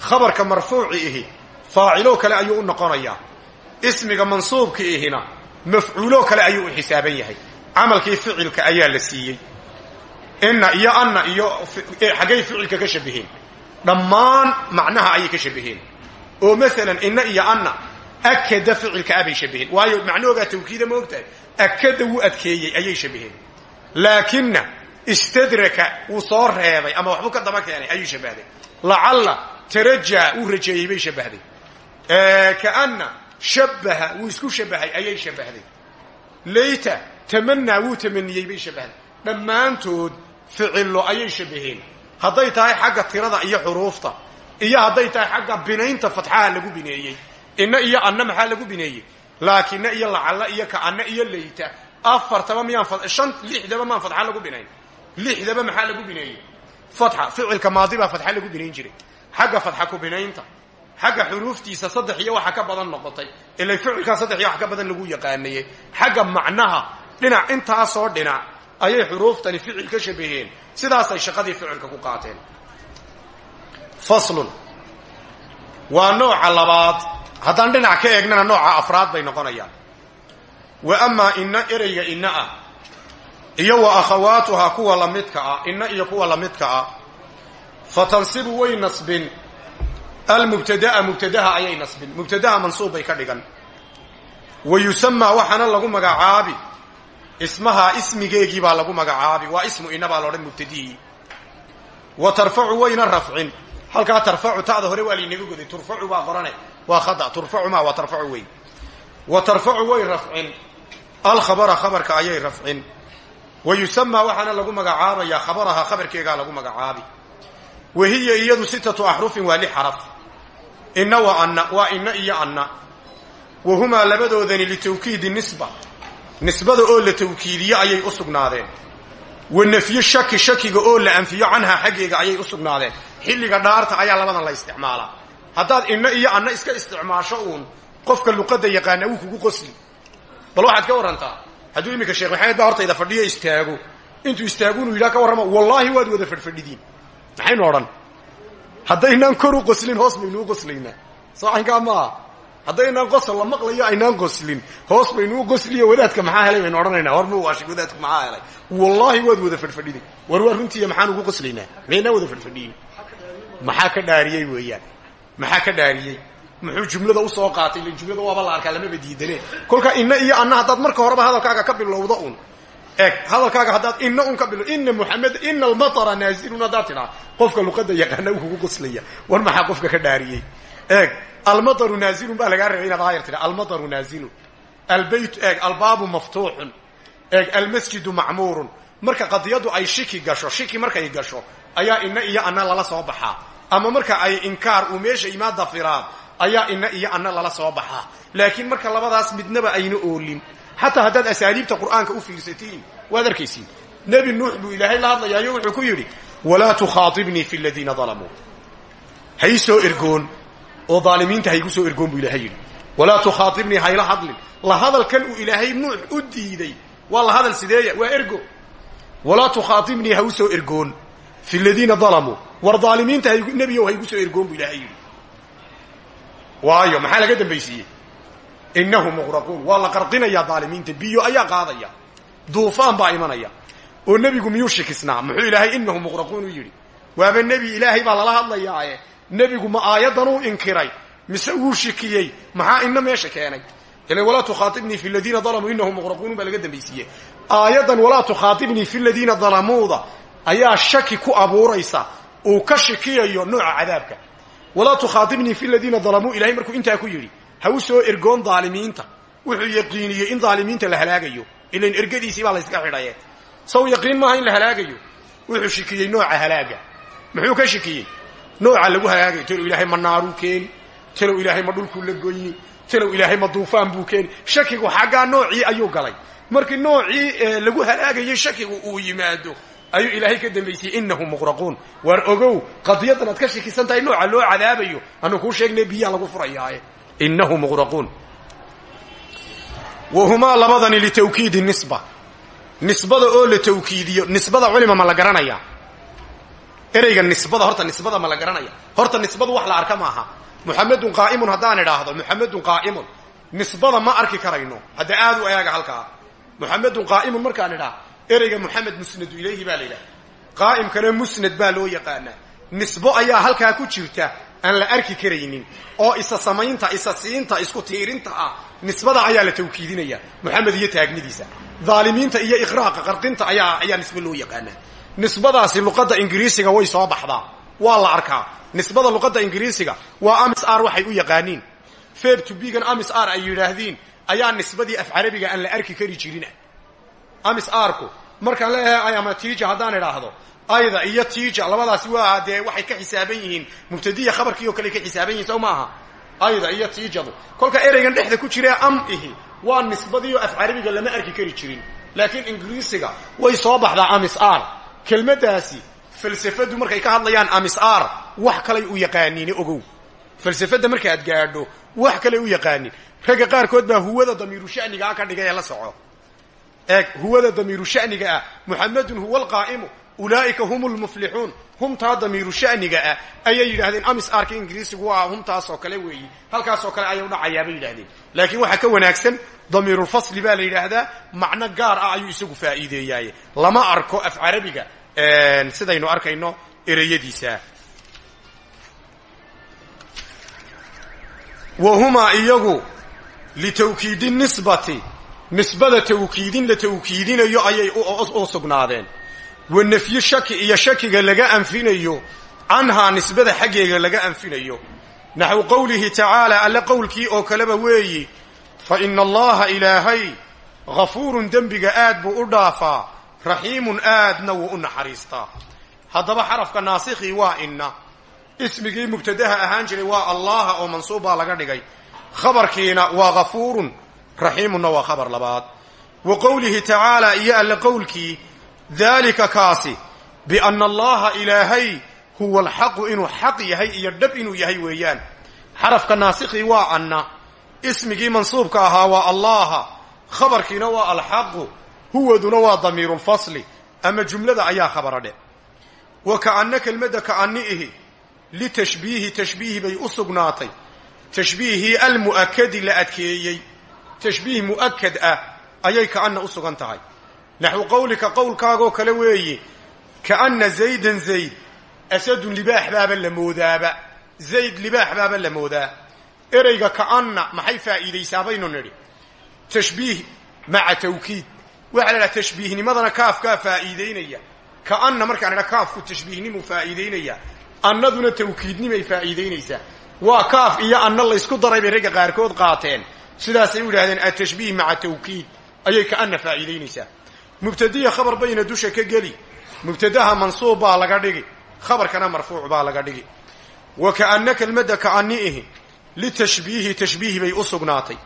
khabarka marfuuci ihi faaciloo kale ayuu u noqonayaa ismiga mansuubka ihina mafcuuloo kale ayuu u xisaaban yahay. Camalkii ficilka ayaa la siiyey. Inna iyo anna iyo xaggay ficilka ka shabbaheen dhammaan macnaha ayay ka shabbaheen oo maalan inna iyo anna akada ficilka abay shabbaheen waayo macnahoogaa tawkiida ma ogtahay? Akada wuu adkeeyey ayay shabbaheen laakina istadraka wuu soo reebay ama waxbuu ka daba keenay ayuu shabbahday tarajaa wuu rajeeyey bay shabbahday kaana shabbaha wuu isku shabbahay ayay shabbahday layta tamanaa wuu tamaniyey bay shabbahday dhammaantood ficillo ayay shabbaheen hadday tahay xagga tirada iyo xuruufta iyo hadday tahay xagga binaynta fatxaha lagu bineeyey inna iyo anna maxaa lagu bineeyey laakina iyo lacalla iyo kaanna iyo layta afartaba miyaan shan lixdaba maan fatxa lagu binayn lixdaba maxaa lagu bineeyey fatxa ficilka maadi baa fatxa lagu binayn jiray xagga fatxa ku binaynta xagga xuruuftiisa saddex iyo waxa ka badan noqotay. Ila ficilkaa saddex iyo wax ka badan lagu yaqaanaye xagga macnaha dhinac intaasoo dhinac ayay xuruuftani ficil ka shabaheen sidaasay shaqadii ficilka ku qaateen. Faslun. Waa nooca labaad. Haddaan dhinac ka eegnana nooca afraad bay noqonayaan. Wa amaa inna ereyga inna ah iyo wa akhawaatuhaa kuwa lamidka ah inna iyo kuwa lamidka ah fa tansibu way nasbin. Almubtadaa mubtadaha ayay nasbin. Mubtadaha mansuub bay ka dhigan. Wa yusamaa waxaana lagu magacaabi. Ismahaa ismigeegii baa lagu magacaabi. Waa ismu ina baa laodhan mubtadihii wa tarfacu wayna rafcin. Halkaa tarfacu ta'da hore waa laynaga goday. Turfacu baa qorane. Waa khada. Turfacu ma waa tarfacu wey wa tarfacu way rafcin. Alkhabara khabarka ayay rafcin. Wa yusamaa waxaana lagu magacaabayaa. Khabaraha khabarkeegaa lagu magacaabi wa hiya iyadu sitatu axrufin waa lix xaraf. Inna wa anna waa inna iyo anna. Wa humaa labadoodani litawkiidi nisba. Nisbada oo la tawkiidiyo ayay u sugnaadeen. Wa nafyo shaki shakiga oo la anfiyo canhaa xaggeega ayay u sugnaadeen. Xilliga dhaarta ayaa labadan la isticmaalaa. Haddaad inna iyo anna iska isticmaasho uun qofka luqadda yaqaana wuu kugu qosli. Bal waxaad ka warrantaa hadduu iminka sheekh maxamed baa hortayda fadhiyo istaago. Intuu istaagu inuu ka warramo wallaahi waad wada fadhfadhidiin maxaynu odhan haddaynaan kor u qoslin hoos baynu u qoslaynaa soocankaa maaha haddaynaan qosol la maqlayo aynaan qoslin. Hoos baynu qosliyo wadaadka maxaa helay baynu odhanaynaa war ma waashay wadaadka maxaa helay? Wallaahi waad wada fadhfadhiday war waa runtiiya maxaan ugu qoslaynaa maynaan wada fadhfadhiyin maxaa ka dhaariyey weeyaan? Maxaa ka dhaariyey? Muxuu jumlada u soo qaatay? Jumlada waaba la arkaa lamaba diidane kolka inna iyo anna haddaad marka horeba hadalkaaga ka bilowdo un eeg hadalkaaga haddaad inna un ka bilo ina muxamed ina almatara naazilun haddaad qofka luqada yaqaana uu kugu qoslaya. War maxaa qofka ka dhaariyey? Eeg almataru naazilun baa lagaa rabay inaad aayar tidha almataru naazilun albayt eeg albaabu maftuuxun. Eeg almasjidu macmuurun. Marka qadiyadu ay shiki gasho shiki markay gasho ayaa inna iyo anna lala soo baxaa ama marka ay inkaar uu meesha imaada firaan ayaa inna iyo anna lala soo baxaa laakiin marka labadaas midnaba ayna oolin xataa haddaad asaaliibta qur'aanka u fiirsatiin waad arkaysiin. Nebi nuux buu ilaahay la hadlayaayo wuxuu ku yidhi walaa tukhaatibnii fi ladiina dalamuu. Hay soo ergoon oo daalimiinta haygu soo ergoon buu ilaahay yidhi. Walaa tukhaatibnii hayla hadlin. La hadalkan uu ilaahay nuux u diiday waa la hadal sideeya waa ergo. Walaa tukhaatibnii ha u soo ergoon fi ladiina dalamuu. War daalimiinta nebiyow haygu soo ergoon buu ilaahay yidhi. Waayo maxaa laga dambaysiiyey innahu muqraquun waa la qarqinayaa daalimiinta. Biyo ayaa qaadaya. Duufaan baa imanaya. Oo nebigu miyuu shikisnaa? Muxuu ilaahay inahu muqraquun u yidhi. Waaba nebi ilaahay baa lala hadlayaae nebigu ma aayadanuu inkiray. Mise wuu shikiyey? Maxaa ina meesha keenay? Ilan walaa tukhaatibnii fi ladiina dalamuu inahu muqraquun baa laga dambaysiiye aayadan walaa tukhaatibnii fi ladiina dalamuuda ayaa shaki ku abuuraysa. Uu ka shikiyayo nooca cadaabka. Walaa tukhaatibnii fi ladiina dalamuu ilahay markuu intaa ku yidhi ha soo ergoon daalimiinta. Wuxuu yaqiiniyey in daalimiinta la halaagayo. Ilan ergadiisii baa layska xidhaye. Saw yaqiin maaha in la halaagayo. Wuxuu shikiyey nooca halaaga. Muxuu ka shikiyey? Nooca lagu halaagayo. Talow ilaahay ma naaruu keeni talow ilaahay ma dhulkuu la goyni talow ilaahay ma duufaan buu keeni shakigu xaggaa noocii ayuu galay. Markii noocii lagu halaagayey shakigu uu yimaado ayuu ilaahay ka dambaysiyey inahu muqraquun. Waar ogow qadiyadan aad ka shakisan tahay nooca loo cadaabayo anu kuu sheegnay biyaa lagu furayaaye inahu muqraquun wa humaa labadani litawkiidi nisba nisbada oo la tawkiidiyo nisbada culima ma la garanaya ereyga nisbada horta nisbada ma la garanaya horta nisbadu wax la arka maaha muxamedun qaa'imun haddaan idhaahdo muxamedun qaa'imun nisbada ma arki karayno hadda aad u eega halkaa muxamedun qaa'imun markaan idhaah ereyga muxamed musnadu ilayhi baa la yidhaha qaa'imkana musnad baa loo yaqaanaa nisbo ayaa halkaa ku jirta aan la arki karaynin oo isa samaynta isa siinta isku tiirinta ah nisbada ayaa la tawkiidinaya. Moxamed iyo taagnidiisa dhaalimiinta iyo iqraaqa qarqinta ayaa ayaa nisbe loo yaqaanaa nisbadaasi luqadda ingiriisiga way soo baxdaa. Waa la arkaa. Nisbada luqadda ingiriisiga waa amis r waxay u yaqaaniin. Feb to bigan amis r ay yidhaahdiin ayaa nisbadii af carabiga aan la arki kari jirin. Amis arku markaan leeyahay ama tiija haddaan idhaahdo ayda iyo tiija labadaasi waa dee waxay ka xisaaban yihiin. Mubtadiya khabarkii oo kale ka xisaaban yihiin sow maaha ayda iyo tiijadu. Kolka ereygan dhexda ku jiree am ihi. Waa nisbadiioo af carabiga lama arki kari jirin. Laakiin ingiriisiga way soo baxdaa amis r kelmaddaasi falsafadu markay ka hadlayaan amis r wax kalay u yaqaaniin ogow. Falsafadda markaaad gaadho wax kalay u yaqaanin ragga qaarkood baa huwada damiiru shanigaa ka dhigay ee la soco. Eeg huwada damiiru shaniga ah muxamedun huwa alqaa'imu ulaa'ika hum lmuflixuun humtaa damiiru shaniga ah. Ayay yidhahdeen amis arka ingiriisigu waa humtaasoo kale weeyi. Halkaasoo kale ayay udhacayaa bay yidhahdeen laakiin waxaa ka wanaagsan damiirulfasli baa la yidhaahdaa macno gaar ah ayuu isagu faa'iideeyaaye. Lama arko af carabiga sidaynu arkayno ereyadiisa. Wa humaa iyagu litawkiidi nisbati. Nisbada tawkiidin la tawkiidinayo ayay u sugnaadeen wa nafyi shaki iyo shakiga laga anfinayo canhaa nisbada xaggeega laga anfinayo. Naxwu qowlihi tacaala alle qowlkii oo kaleba weeyi fa ina allaha ilaahay ghafuurun dembiga aad buu u dhaafaa raxiimun aadna wuu u naxariistaa haddaba xarafka naasikhii waa inna. Ismigii mubtadaha ahaan jiray waa allaha oo mansuub baa laga dhigay. Khabarkiina waa ghafuurun raxiimunna waa khabar labaad. Wa qowlihi tacaala iyo alle qowlkii daalika kaasi bianna allaha ilaahay huwa alxaqu inuu xaq yahay iyo dhab inuu yahay weeyaan. Xarafka naasikhii waa anna ismigii mansuubka ahaa waa allaha khabarkiina waa alxaqu huwaduna waa damiirulfasli ama jumlada ayaa khabara dhe. Wa ka'anna kelmadda ka'anni ihi litashbiihi tashbiihi bay u sugnaatay. Tashbiihii almu'akadi la adkeeyey. Tashbiih mu'akad ah ayay ka'anna u sugan tahay naxwu qowlika qowlkaagoo kale weeye ka'anna zaydan zayd asadun libaax baaba la moodaaba zayd libaax baaba la moodaa ereyga ka'anna maxay faa'iidaysaa baynu nidhi tashbiih maca tawkiid waxaa la idhaha tashbiihnimadana kaafkaa faa'iidaynaya ka'anna markaan idha kaafku tashbiihnimu faa'iidaynaya annaduna tawkiidnimay faa'iidaynaysaa waa kaaf iyo anna laysku daray bay ragga qaarkood qaateen sidaasay u yidhahdeen atashbiih maca tawkiid ayay ka'anna faa'iidaynaysaa mubtadiya khabar bayna dusha ka geli. Mubtadaha mansuub baa laga dhigi. Khabarkana marfuuc baa laga dhigi. Wa ka'anna kelmadda ka'anni ihi litashbiihi tashbiihi bay u sugnaatay.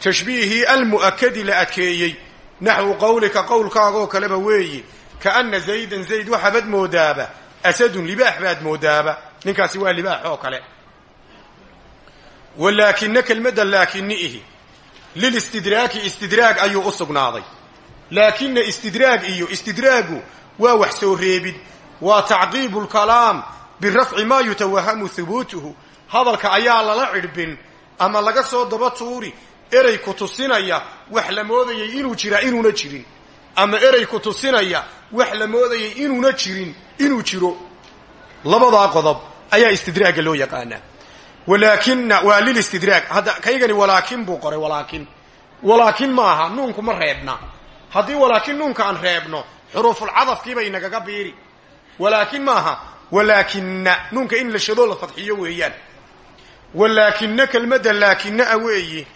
Tashbiihii almu'akadi la adkeeyey naxwu qowlika qowlkaagoo kaleba weeyi. Ka'anna zaydan zayd waxaabad moodaaba. Asadun libaax baad moodaaba. Ninkaasi waa libaax oo kale. Walaakina kelmadda laakini ihi lilistidraaki istidraag ayuu u sugnaaday laakina istidraag iyo istidraagu waa wax soo reebid. Waa tacqiibu lkalaam birafci maa yutawahamu hubuutuhu hadalka ayaa lala cidhbin ama laga soo daba tuuri. Erey ku tusinaya wax la moodayay inuu jiraa inuuna jirin. Ama erey ku tusinaya wax la moodayay inuuna jirin inuu jiro. Labadaa qodob ayaa istidraagga loo yaqaanaa. Walaakina waa lilistidraag hadda kaygani walaakin buu qoray walaakin. Walaakin maaha nuunku reebna haddii walaakin nuunka aan reebno xuruufulcadafkiibay nagaga biiri. Walaakin maaha walaakina nuunka in la shadoo la fadxiyo weeyaan. Walaakina kelmadda laakinaa weeyi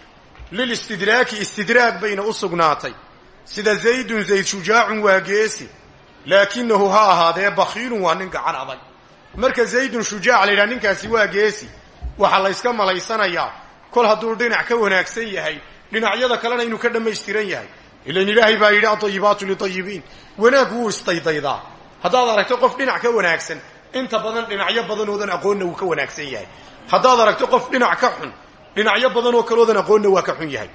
lilistidraaki istidraag bayna u sugnaatay. Sida zaydun zayd shujaacun waa geesi laakinahu ha ahaadee bakhiilun waa nin gacan adag marka zaydun shujaac la yidhaha ninkaasi waa geesi. Waxaa layska malaysanayaa kol hadduu dhinac ka wanaagsan yahay dhinacyada kalena inuu ka dhammaystiran yahay ilan ilaahay baa yidhi adayibaatu liayibiin wanaag wuu isdaydaydaa haddaad aragto qof dhinac ka wanaagsan inta badan dhinacyo badanoodan aqoonna wuu ka wanaagsan yahay haddaad aragto qof dhinac ka xun dhinacyo badanoo kaloodan aqoonna waa ka xun yahay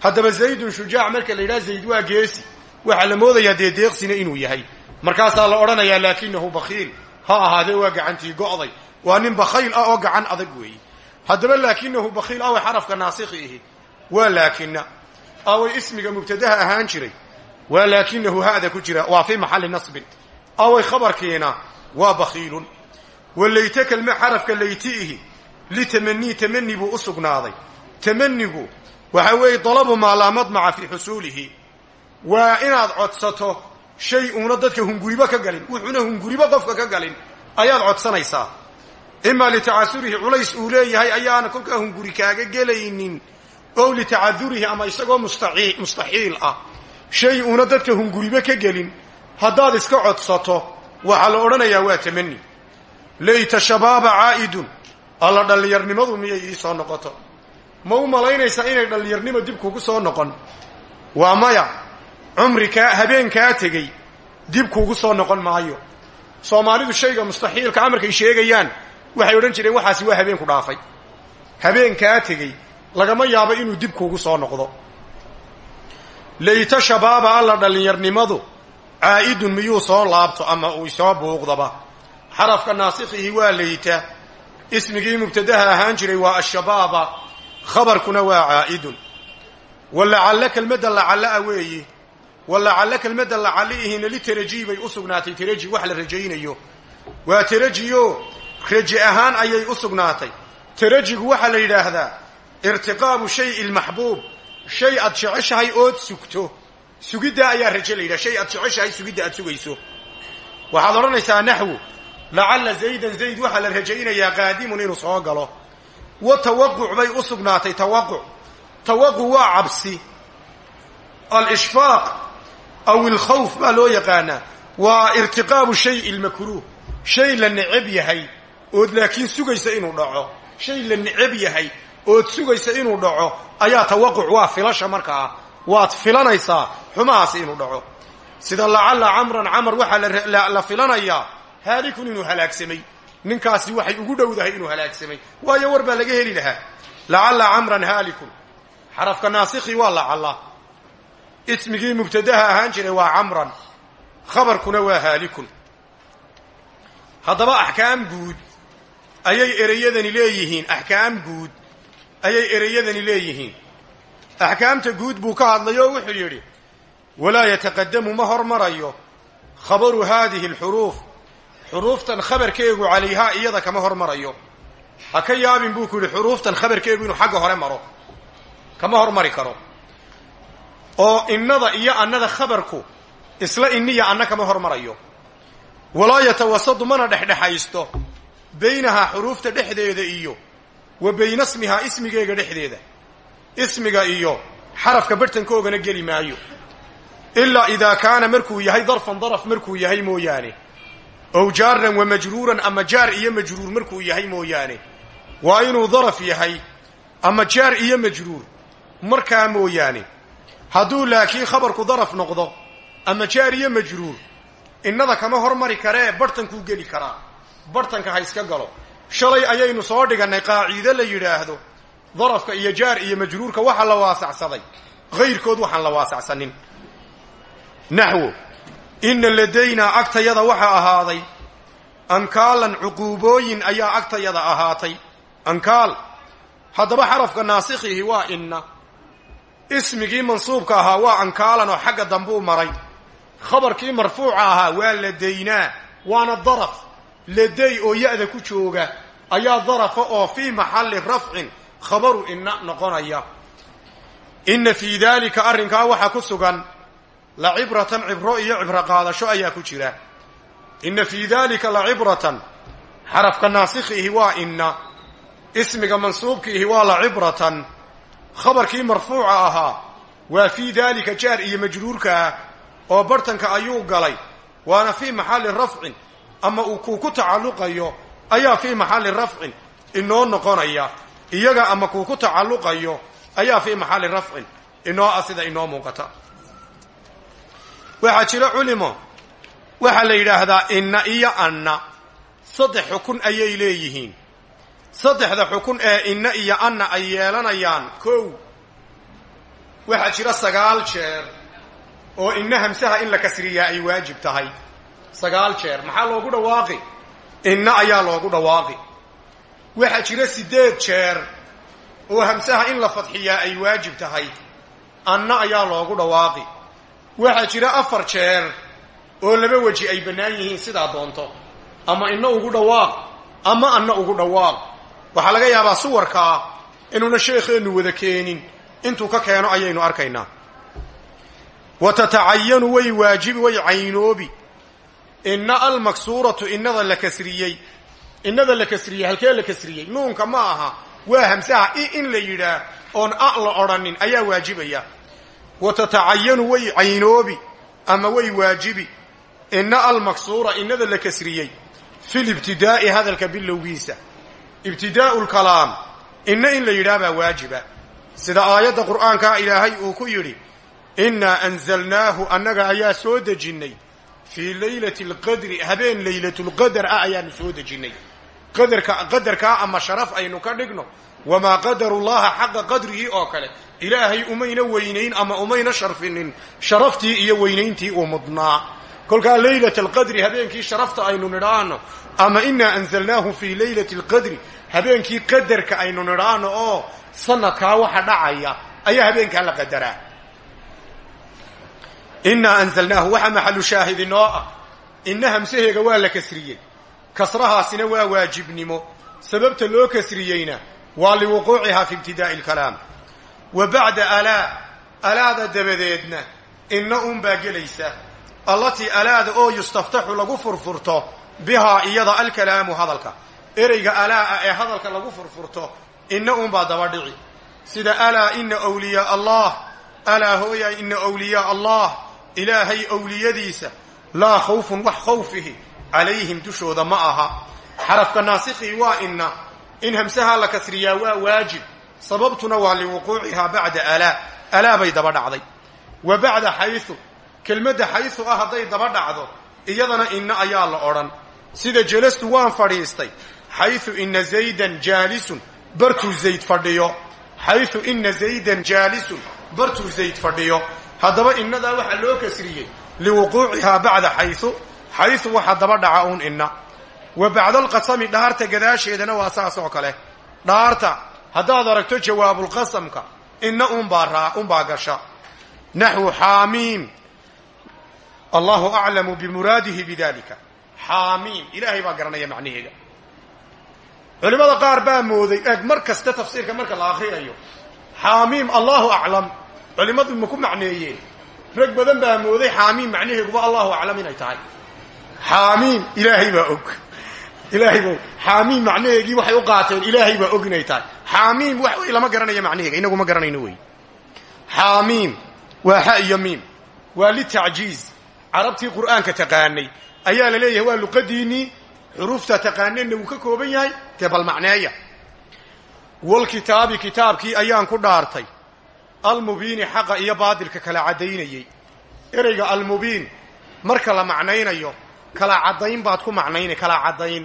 haddaba zaydun shujaac marka la yidhaha zayd waa geesi waxaa la moodayaa dee deeqsina inuu yahay markaasaa la odhanayaa laakinahu bakhiil ha ahaadee waa gacantii go'day waa nin bakhayl ah oo gacan adag weeye haddaba laakinahu bakhiil away xarafka naasikhi ihi waa laakina away ismiga mubtadaha ahaan jiray waa laakinahu hada ku jira waa fii maxalli nasbin away khabarkiina waa bakhiilun walayte kelme xarafka layti ihi litamanii tamani buu u sugnaaday tamanigu waxa weeye dalabu maa laa madmaca fii xusuulihi waa inaad codsato shay uuna dadka hunguriba ka galin wuxuuna hunguriba qofka ka galin ayaad codsanaysaa imaa litacasurihi culays uu leeyahay ayaana kolkaa hunguri kaaga gelaynin ow litacadurihi ama isagoo mustaxiil ah. Shay uuna dadka hunguriba ka gelin haddaad iska codsato waxaa la odhanayaa waa tamani layta shabaaba caa'idun alla dhallinyarnimadu miyay ii soo noqoto? Ma u malaynaysaa inay dhallinyarnimo dib kugu soo noqon? Waa maya cumri kaa habeen kaa tegey dib kuugu soo noqon maayo. Soomaalidu shayga mustaxiilkaa markay sheegayaan waxay odhan jireen waxaasi waa habeenku dhaafay. Habeen kaa tegey lagama yaabo inuu dib kuugu soo noqdo. Layta shabaaba alla dhallinyarnimadu caa'idun miyuu soo laabto ama uu soo buuqdaba? Xarafka naasikhihi waa layta. Ismigii mubtadaha ahaan jiray waa ashabaaba. Khabarkuna waa caa'idun. Walacalla kelmadda lacalla-a weeyi. Walacalla kelmadda lacalliihina litaraji bay u sugnaatay. Taraji wax la rajaynayo. Waa tarajiyo raje ahaan ayay u sugnaatay. Tarajigu waxaa la yidhaahdaa irtiqaabu shayi lmaxbuub shay aad jeceshahay ood sugto. Sugiddaa ayaa raje la yidhaha shay aad jeceshahay sugidda aad sugayso. Waxaad odhanaysaa naxwu lacalla zaydan zayd waxaa la rajaynayaa qaadimun inuu soo galo. Wa tawaquc bay u sugnaatay tawaquc. Tawaquc waa cabsi. Alishfaaq aw ilkhawf baa loo yaqaanaa. Waa irtiqaabu shayi lmakruuh shay la necab yahay ood laakiin sugaysa inuu dhaco. Shay la necab yahay ood sugaysa inuu dhaco ayaa tawaquc waa filasha markaa. Waad filanaysaa xumahaasi inuu dhaco. Sida lacalla camran camar waxaa la filanayaa haalikun inuu halaagsamay. Ninkaasi waxay ugu dhowdahay inuu halaagsamay. Waayo war baa laga heli lahaa. Lacalla camran haalikun. Xarafka naasikhi waa lacalla. Ismigii mubtadaha ahaan jiray waa camran. Khabarkuna waa haalikun. Haddaba axkaam guud ayay ereyadani leeyihiin axkaam guud ayay ereyadani leeyihiin. Axkaamta guud buu ka hadlay oo wuxuu yidhi walaa yataqadamu ma hormarayo khabaru haadihi alxuruuf. Xuruuftan khabarkeegu calayhaa iyada kama hormarayo. Ha ka yaabin buu ku yidhi xuruuftan khabarkeegu inuu xagga hore maro kama hormari karo. Oo innada iyo annada khabarku isla inniya anna kama hormarayo. Walaa yatawasadu mana dhexdhexaysto baynahaa xuruufta dhexdeeda iyo wa bayna smihaa ismigeega dhexdeeda. Ismiga iyo xarafka barhtankoogana geli maayo. Ilaa idaa kaana markuu yahay darfan daraf markuu yahay mooyaane. Ow jaaran wa majruuran ama jaar iyo majruur markuu yahay mooyaane. Waa inuu daraf yahay ama jaar iyo majruur markaa mooyaane. Hadduu laakiin khabarku daraf noqdo ama jaar iyo majruur innada kama hormari karee barhtankuu geli karaa. Barhtanka ha iska galo shalay ayaynu soo dhigannay qaaciide la yidhaahdo. Darafka iyo jaar iyo majruurka waxaa la waasacsaday. Hayrkood waxaan la waasacsanin. Naxwo inna ladaynaa agtayada waxaa ahaaday. Ankaalan cuquubooyin ayaa agtayada ahaatay. Ankaal haddaba xarafka naasikhihi waa inna. Ismigii mansuubka ahaa waa ankaalan oo xagga dambuu maray. Khabarkii marfuuca ahaa waa ladaynaa waana daraf laday oo ya-da ku jooga ayaa darafa oo fii maxalli rafcin khabaru inna noqonaya. Inna fii daalika arrinkaa waxaa ku sugan la cibratan cibro iyo cibro qaadasho ayaa ku jira. Inna fii daalika la cibratan xarafka naasikhiihi waa inna ismiga mansuubkiihi waa la cibratan khabarkii marfuuca ahaa waa fii daalika jaar iyo majruurka ah oo bartanka ayuu galay waana fii maxalli rafcin ama uu kuu ku tacalluqayo ayaa fii maxalli rafcin inoo noqonaya. Iyaga ama kuu ku tacalluqayo ayaa fii maxalli rafcin inoo ah sida inoo muuqata. Waxaa jira culimo. Waxaa la yidhaahdaa inna iyo anna. Saddex xukun ayay leeyihiin. Saddexda xukun ee inna iyo anna ay yeelanayaan kow. Waxaa jira sagaal jeer oo inna hamsaha in la kasriyaa ay waajib tahay. Sagaal jeer. Maxaa loogu dhawaaqi inna ayaa loogu dhawaaqi. Waxaa jira siddeed jeer oo hamsaha in la fadxiyaa ay waajib tahay. Anna ayaa loogu dhawaaqi. Waxaa jira afar jeer oo laba weji ay bannaan yihiin sidaa doonto. Ama inna ugu dhawaaq ama anna ugu dhawaaq. Waxaa laga yaabaa suwarkaa inuuna sheekheennu wada keenin. Intuu ka keeno ayaynu arkaynaa wa tatacayanu way waajibi way caynoobi inna almaksuuratu innada la kasriyey. Innada la kasriyey halkee la kasriyey? Nuunka ma aha. Waa hamsaha i in la yidhaah oon a la odhanin ayaa waajibaya. Wa tatacayanu way caynoobi ama way waajibi. Inna almaksuura innada la kasriyey. Fi libtidaa'i hadalka bilowgiisa. Ibtidaa'u lkalaam inna in la yidhaah waajiba. Sida aayadda qur'aankaa ilaahay uu ku yidhi innaa anzalnaahu annaga ayaa soo dejinnay fii laylati alqadri habeen laylatulqadar ah ayaanu soo dejinnay qadarka qadarkaa ama sharaf aynu ka dhigno. Wamaa qadarullaha xaqa qadrigii oo kale. Ilaahay umayna weynayn ama umayna sharfinin. Sharaftii iyo weynayntii uu mudnaa. Kolkaa laylat alqadri habeenkii sharafta aynu nidhaahno ama inaa anzalnaahu fii laylati alqadri habeenkii qadarka aynu nidhaahno oo sanadkaa waxa dhacaya ayaa habeenkaa la qadaraa inaa anzalnaahu waxaa maxalu shaahid inoo ah inna hamsaheega waa la kasriyey. Kasrahaasina waa waajibnimo. Sababta loo kasriyeyna waa liwuquucihaa fi ibtidaa'i alkalaam. Wa bacda alaa alaada dabadeedna inna uunbaa gelaysa. Allatii alaada oo yustaftaxu lagu furfurto bihaa iyada alkalaamu hadalka. Ereyga alaa'a ee hadalka lagu furfurto inna uunbaa daba sida alaa ina wliyaa allah. Alaa hooya ina wliyaa allah ilaahay owliyadiisa laa khawfun wax khawfihi calayhim dushooda ma aha. Xarafka naasikhii waa inna in hamsahaa la kasriyaa waa waajib. Sababtuna waa liwuquucihaa bacda alaa. Alaa bay daba dhacday. Wa bacda xayu kelmadda xayu ah hadday daba dhacdo iyadana inna ayaa la odhan. Sida jelastu waan fadhiistay xayu ina zaydan jaalisun bartuu zayd fadhiyo. Xayu ina zaydan jaalisun bartuu zayd fadhiyo haddaba innadaa waxaa loo kasriyey liwuquucihaa bacda xayu xayu waxa daba dhaca uun inna. Wa bacda alqasami dhaarta gadaasheedana waa saas oo kale. Dhaarta haddaad aragto jawaabulqasamka inna unbaa unbaa gasha. Naxwu xaamiim. Allahu aclamu bimuraadihi bidalika xaamiim ilaahay baa garanaya macnaheeda culimmada qaar baa mooday eeg mar kasta tafsiirka marka la akhriyayo. Xaamiim allahu aclam culimmadu ma ku macneeyeen rag badan baa mooday xaamiim macnaheeduba allahu aclam inay tahay. Xaamiim ilaahay baa og. Ilaahay baa xaamiim macnaheegii waxay u qaateen ilaahay baa og tahay. Xaamiim wax lama garanaya macnaheega inagu ma garanayno wey. Xaamiim waa xa iyo miim. Waa litacjiiz carabtii qur'aanka taqaanay. Ayaa la leeyahay waa luqadiinnii xuruufta taqaaneenna wuu ka kooban yahay dee bal macneeya. Walkitaabi kitaabkii ayaan ku dhaartay almubiini xaqa iyo baadilka kala caddaynayey. Ereyga almubiin marka la macnaynayo kala caddayn baad ku macnayni kala caddayn.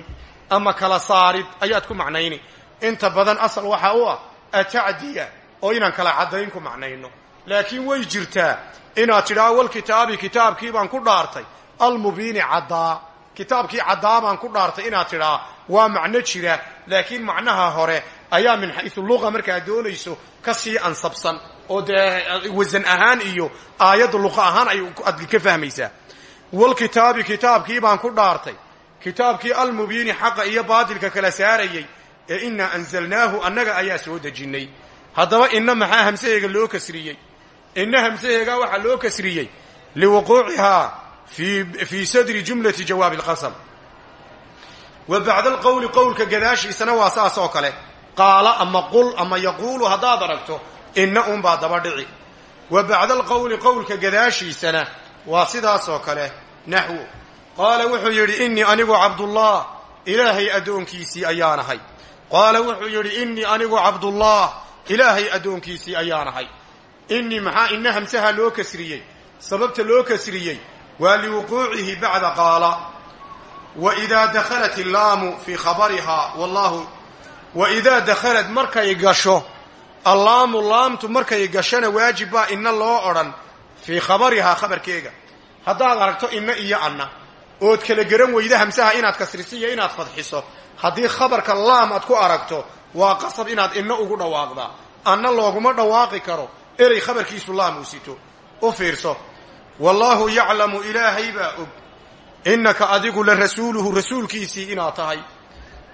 Ama kala saarid ayaad ku macnayni. Inta badan asal waxa u ah atacdiya oo inaan kala caddayn ku macnayno. Laakiin way jirtaa inaad tidhaha walkitaabi kitaabkii baan ku dhaartay. Almubiini caddaa kitaabkii caddaa baan ku dhaartay. Inaad tidhaa waa macno jira laakiin macnaha hore ayaa min xaysu luqa markaad doonayso ka sii ansabsan oo dee wasan ahaan iyo aayadda luqa ahaan ayaad ka fahmaysaa. Walkitaabi kitaabkii baan ku dhaartay. Kitaabkii almubiini xaqa iyo baadilka kala saarayey ee innaa anzalnaahu annaga ayaa soo dejinnay haddaba inna maxaa hamsaheega loo kasriyey? Inna hamsaheegaa waxaa loo kasriyey? Liwuquucihaa fii sadri jumlati jawaabi alqasam wa bacda alqowli qowlka gadaashiisana waa saas oo kale qaala ama qul ama yaquulu haddaad aragto inna unbaa daba dhici. Wa bacda alqowli qowlka gadaashiisana waa sidaas oo kale naxwu. Qaala wuxuu yidhi innii anigu cabdullah. Ilaahay addoonkiisii ayaanahay qaala wuxuu yidhi innii anigu cabdullah. Ilaahay addoonkiisii ayaanahay innii maxaa inna hamsaha loo kasriyey? Sababta loo kasriyey? Waa liwuquucihi bacda qaala. Wa idaa dakhalat illaamu fii khabarihaa wa idaa dakhalad markay gasho. Allaamu laamtu markay gashona waajib baa inna loo odhan. Fii khabarihaa khabarkeega. Haddaad aragto inna iyo anna. Ood kala garan weyda hamsaha inaad kasriso iyo inaad fadxiso. Haddii khabarka laam aad ku aragto waa qasab inaad inna ugu dhawaaqdaa anna looguma dhawaaqi karo. Erey khabarkiisu laam uu sito. U fiirso. Wallaahu yaclamu ilaahay baa og. Innaka adigu la rasuuluhu rasuulkiisii inaad tahay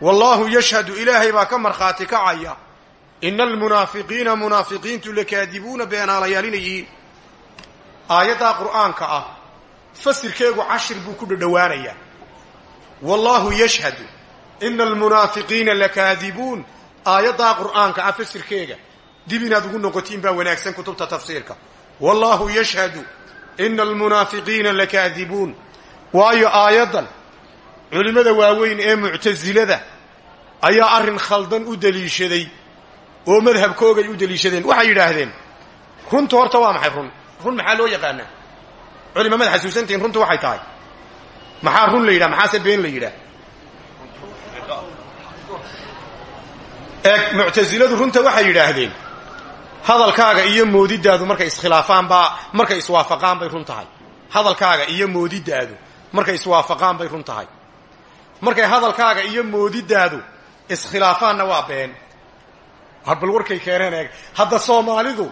wallaahu yashhadu ilaahay baa ka markhaati kacaya. Ina almunaafiqiina munaafiqiintu lakaadibuuna beenaalayaal inay yihiin. Aayaddaa qur'aanka ah fasirkeegu cashir buu ku dhadhowaanayaa wallaahu yashhadu ina almunaafiqiina lakaadibuun. Aayaddaa qur'aanka ah fasirkeega dib inaad ugu noqotiin baa wanaagsan kutubta tafsiirka. Wallaahu yashhadu ina almunaafiqiina lakaadibuun. Waayo aayaddan culimmada waaweyn ee muctasilada ayaa arrin khaldan u deliishaday oo madhabkoogay u deliishadeen. Waxay yidhaahdeen runtu horta waa maxay run? Run maxaa loo yaqaanaa culima mad xasuusantihiin runtu waxay tahay. Maxaa run la yidhaha maxaase been la yidhaah eeg muctasiladu runta waxay yidhaahdeen hadalkaaga iyo moodidaadu markay iskhilaafaan baa markay iswaafaqaan bay run tahay. Hadalkaaga iyo moodidaadu markay iswaafaqaan bay run tahay markay hadalkaaga iyo moodidaadu iskhilaafaanna waa been. Harbal warkay keeneen eeg hadda soomaalidu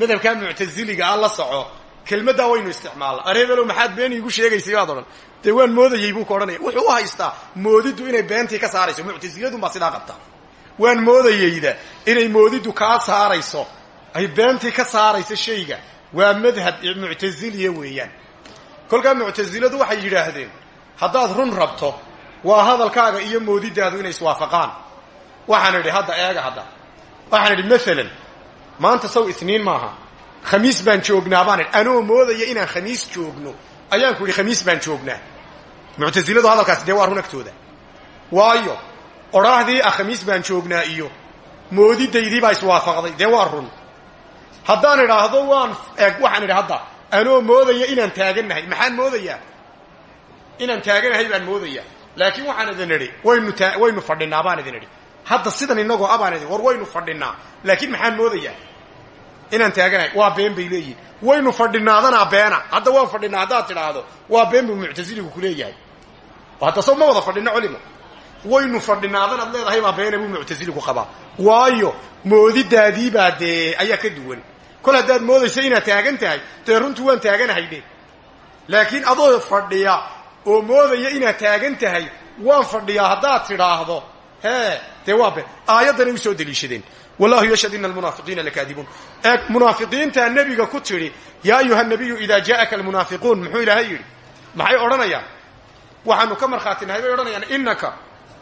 madhabkaa muctasiliga ah la soco kelmaddaa waynu isticmaalna areebelow maxaad been iigu sheegaysay baad odhan. Dee waan moodayey buu ka wuxuu u haystaa moodiddu inay beentii ka saarayso muctasiladunbaa sidaa qabta waan moodayeyda inay moodidu kaa saarayso ay beentii ka saarayso shayga. Waa madhab muctasiliya weeyaan. Kolkaa muctasiladu waxay yidhaahdeen haddaad run rabto waa hadalkaaga iyo moodidaadu inay iswaafaqaan. Waxaan idhi hadda eega hadda. Waxaan idhi maalan maanta saw isniin maaha. Khamiis baan joognaa baan idhi anoo moodaya inaan khamiis joogno. Ayaan ku idhi khamiis baan joognaa. Muctasiladu hadalkaasi dee waa run agtooda. Waayo odhaahdii ah khamiis baan joognaa iyo moodidaydii baa iswaafaqday dee waa run. Haddaan idhaahdo waan eeg waxaan idhi hadda anoo moodaya inaan taagannahay maxaan moodayaa? Inaan taaganahay baan moodayaa laakiin waxaan idin idhi waynu fadhinaa baan idin idhi. Hadda sidan inagoo a baan idin war waynu fadhinaa laakiin maxaan moodayaa inaan taaganahay waa been bay leeyihiin waynu fadhinaadanaa beena. Hadda waan fadhinaa haddaad tidhaahdo waa been buu muctasiligu ku leeyahay. Hadda saw ma wada fadhino culimo waynu fadhinaadanaad leedahay baa beena buu muctasiligu qabaa. Waayo moodidaadiibaa dee ayaa ka duwan. Kol haddaad moodayso inaad taagan tahay dee runtu waan taaganahay dhe laakiin adoo fadhiya oo moodaya inaad taagan tahay waan fadhiyaa haddaad tidhaahdo. Hee dee waa been aayaddanay u soo deliishadeen. Wallahu yashhad ina almunaafiqiina lakaadibuun eeg munaafiqiintaa ku tidhi yaa ayuha nabiyu idaa jaa'aka almunaafiquun muxuu ilaahay yidhi. Maxay odhanayaan? Waxaanu ka markhaatinahay bay odhanayaan innaka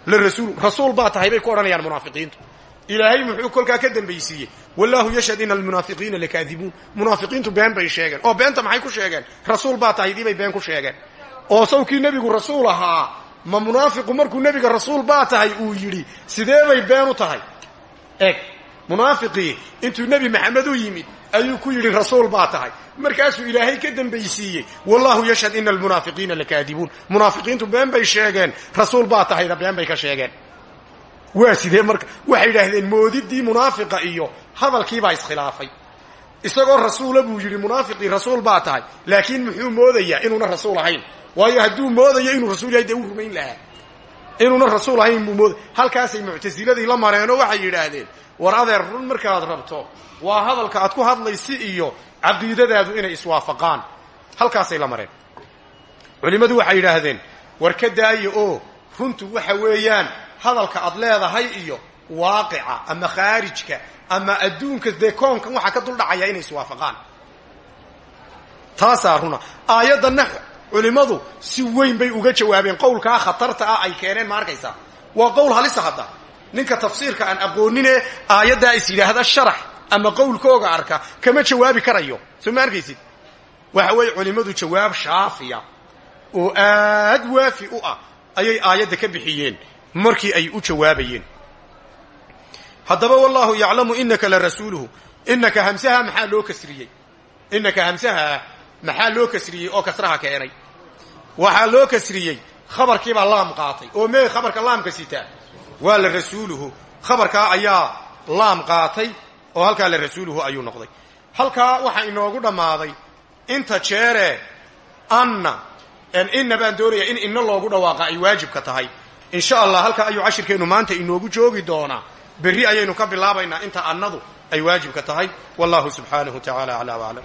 la rasuul rasuul baa tahay bay ku odhanayaan munaafiqiintu. Ilaahay muxuu kolkaa ka dambaysiiyey wallahu yashhad ina almunaafiqiina lakaadibuun munaafiqiintu been bay sheegeen. Oo beenta maxay ku sheegeen? Rasuul baa tahay dii bay been ku sheegeen oo sawkii nebigu rasuul ahaa ma munaafiqu markuu nebiga rasuul baa tahay uu yidhi sidee bay been u tahay? Eeg munaafiqii intuu nebi maxamed u yimid ayuu ku yidhi rasuul baa tahay. Markaasuu ilaahay ka dambaysiiyey wallahu yashhad ina almunaafiqiina lakaadibuun. Munaafiqiintu been bay sheegeen rasuul baa tahayna been bay ka sheegeen. Waa sidee marka waxay yidhaahdeen moodidii munaafiqa iyo hadalkiibaa iskhilaafay. Isagoo rasuula buu yidhi munaafiqii rasuul baa tahay laakiin muxuu moodayaa inuuna rasuul ahayn waayo hadduu moodayo inuu rasuul yahay dee u rumayn lahaa. Inuuna rasuul ahayn buu mooday halkaasay muctasiladii la mareenoo waxay yidhaahdeen war adeer run markaad rabto waa hadalka aad ku hadlaysi iyo caqiidadaadu inay iswaafaqaan. Halkaasay la mareen. Culimmadu waxay yidhaahdeen war ka daaya oo runtu waxa weeyaan hadalka aad leedahay iyo waaqica ama khaarijka ama adduunka dee koonkan waxaa ka duldhacaya inay iswaafaqaan. Taasaa runa. Aayaddanna culimmadu si weyn bay uga jawaabeen. Qowlkaa khatarta ah ay keeneen ma waa qowl halisa hadda. Ninka tafsiirka aan aqoonine aayaddaa is yidhaahda sharax ama qowlkooga arka kama jawaabi karayo. Soo ma arkaysid? Waxa weeye culimmadu jawaab shaafiya oo aad waafi u ah ayay aayadda ka bixiyeen markii ay u jawaabayeen. Haddaba wallahu yaclamu inaka la rasuuluhu. Inaka hamsaha maxaa loo kasriyey? Inaka hamsaha maxaa loo kasriyey oo kasraha keenay waxaa loo kasriyey khabarkiibaa laam qaatay. Oo mee khabarka laamka sitaa waa la rasuuluhu. Khabarkaa ayaa laam qaatay oo halkaa la rasuuluhu ayuu noqday. Halkaa waxaa inoogu dhammaaday inta jeere anna inna baan doonayaa in inna loogu dhawaaqa ay waajibka tahay. Insha allah halkaa ayuu cashirkeennu maanta inoogu joogi doonaa. Berri ayaynu ka bilaabaynaa inta annadu ay waajibka tahay. Wallahu subxaanahu tacaala aclaa waclam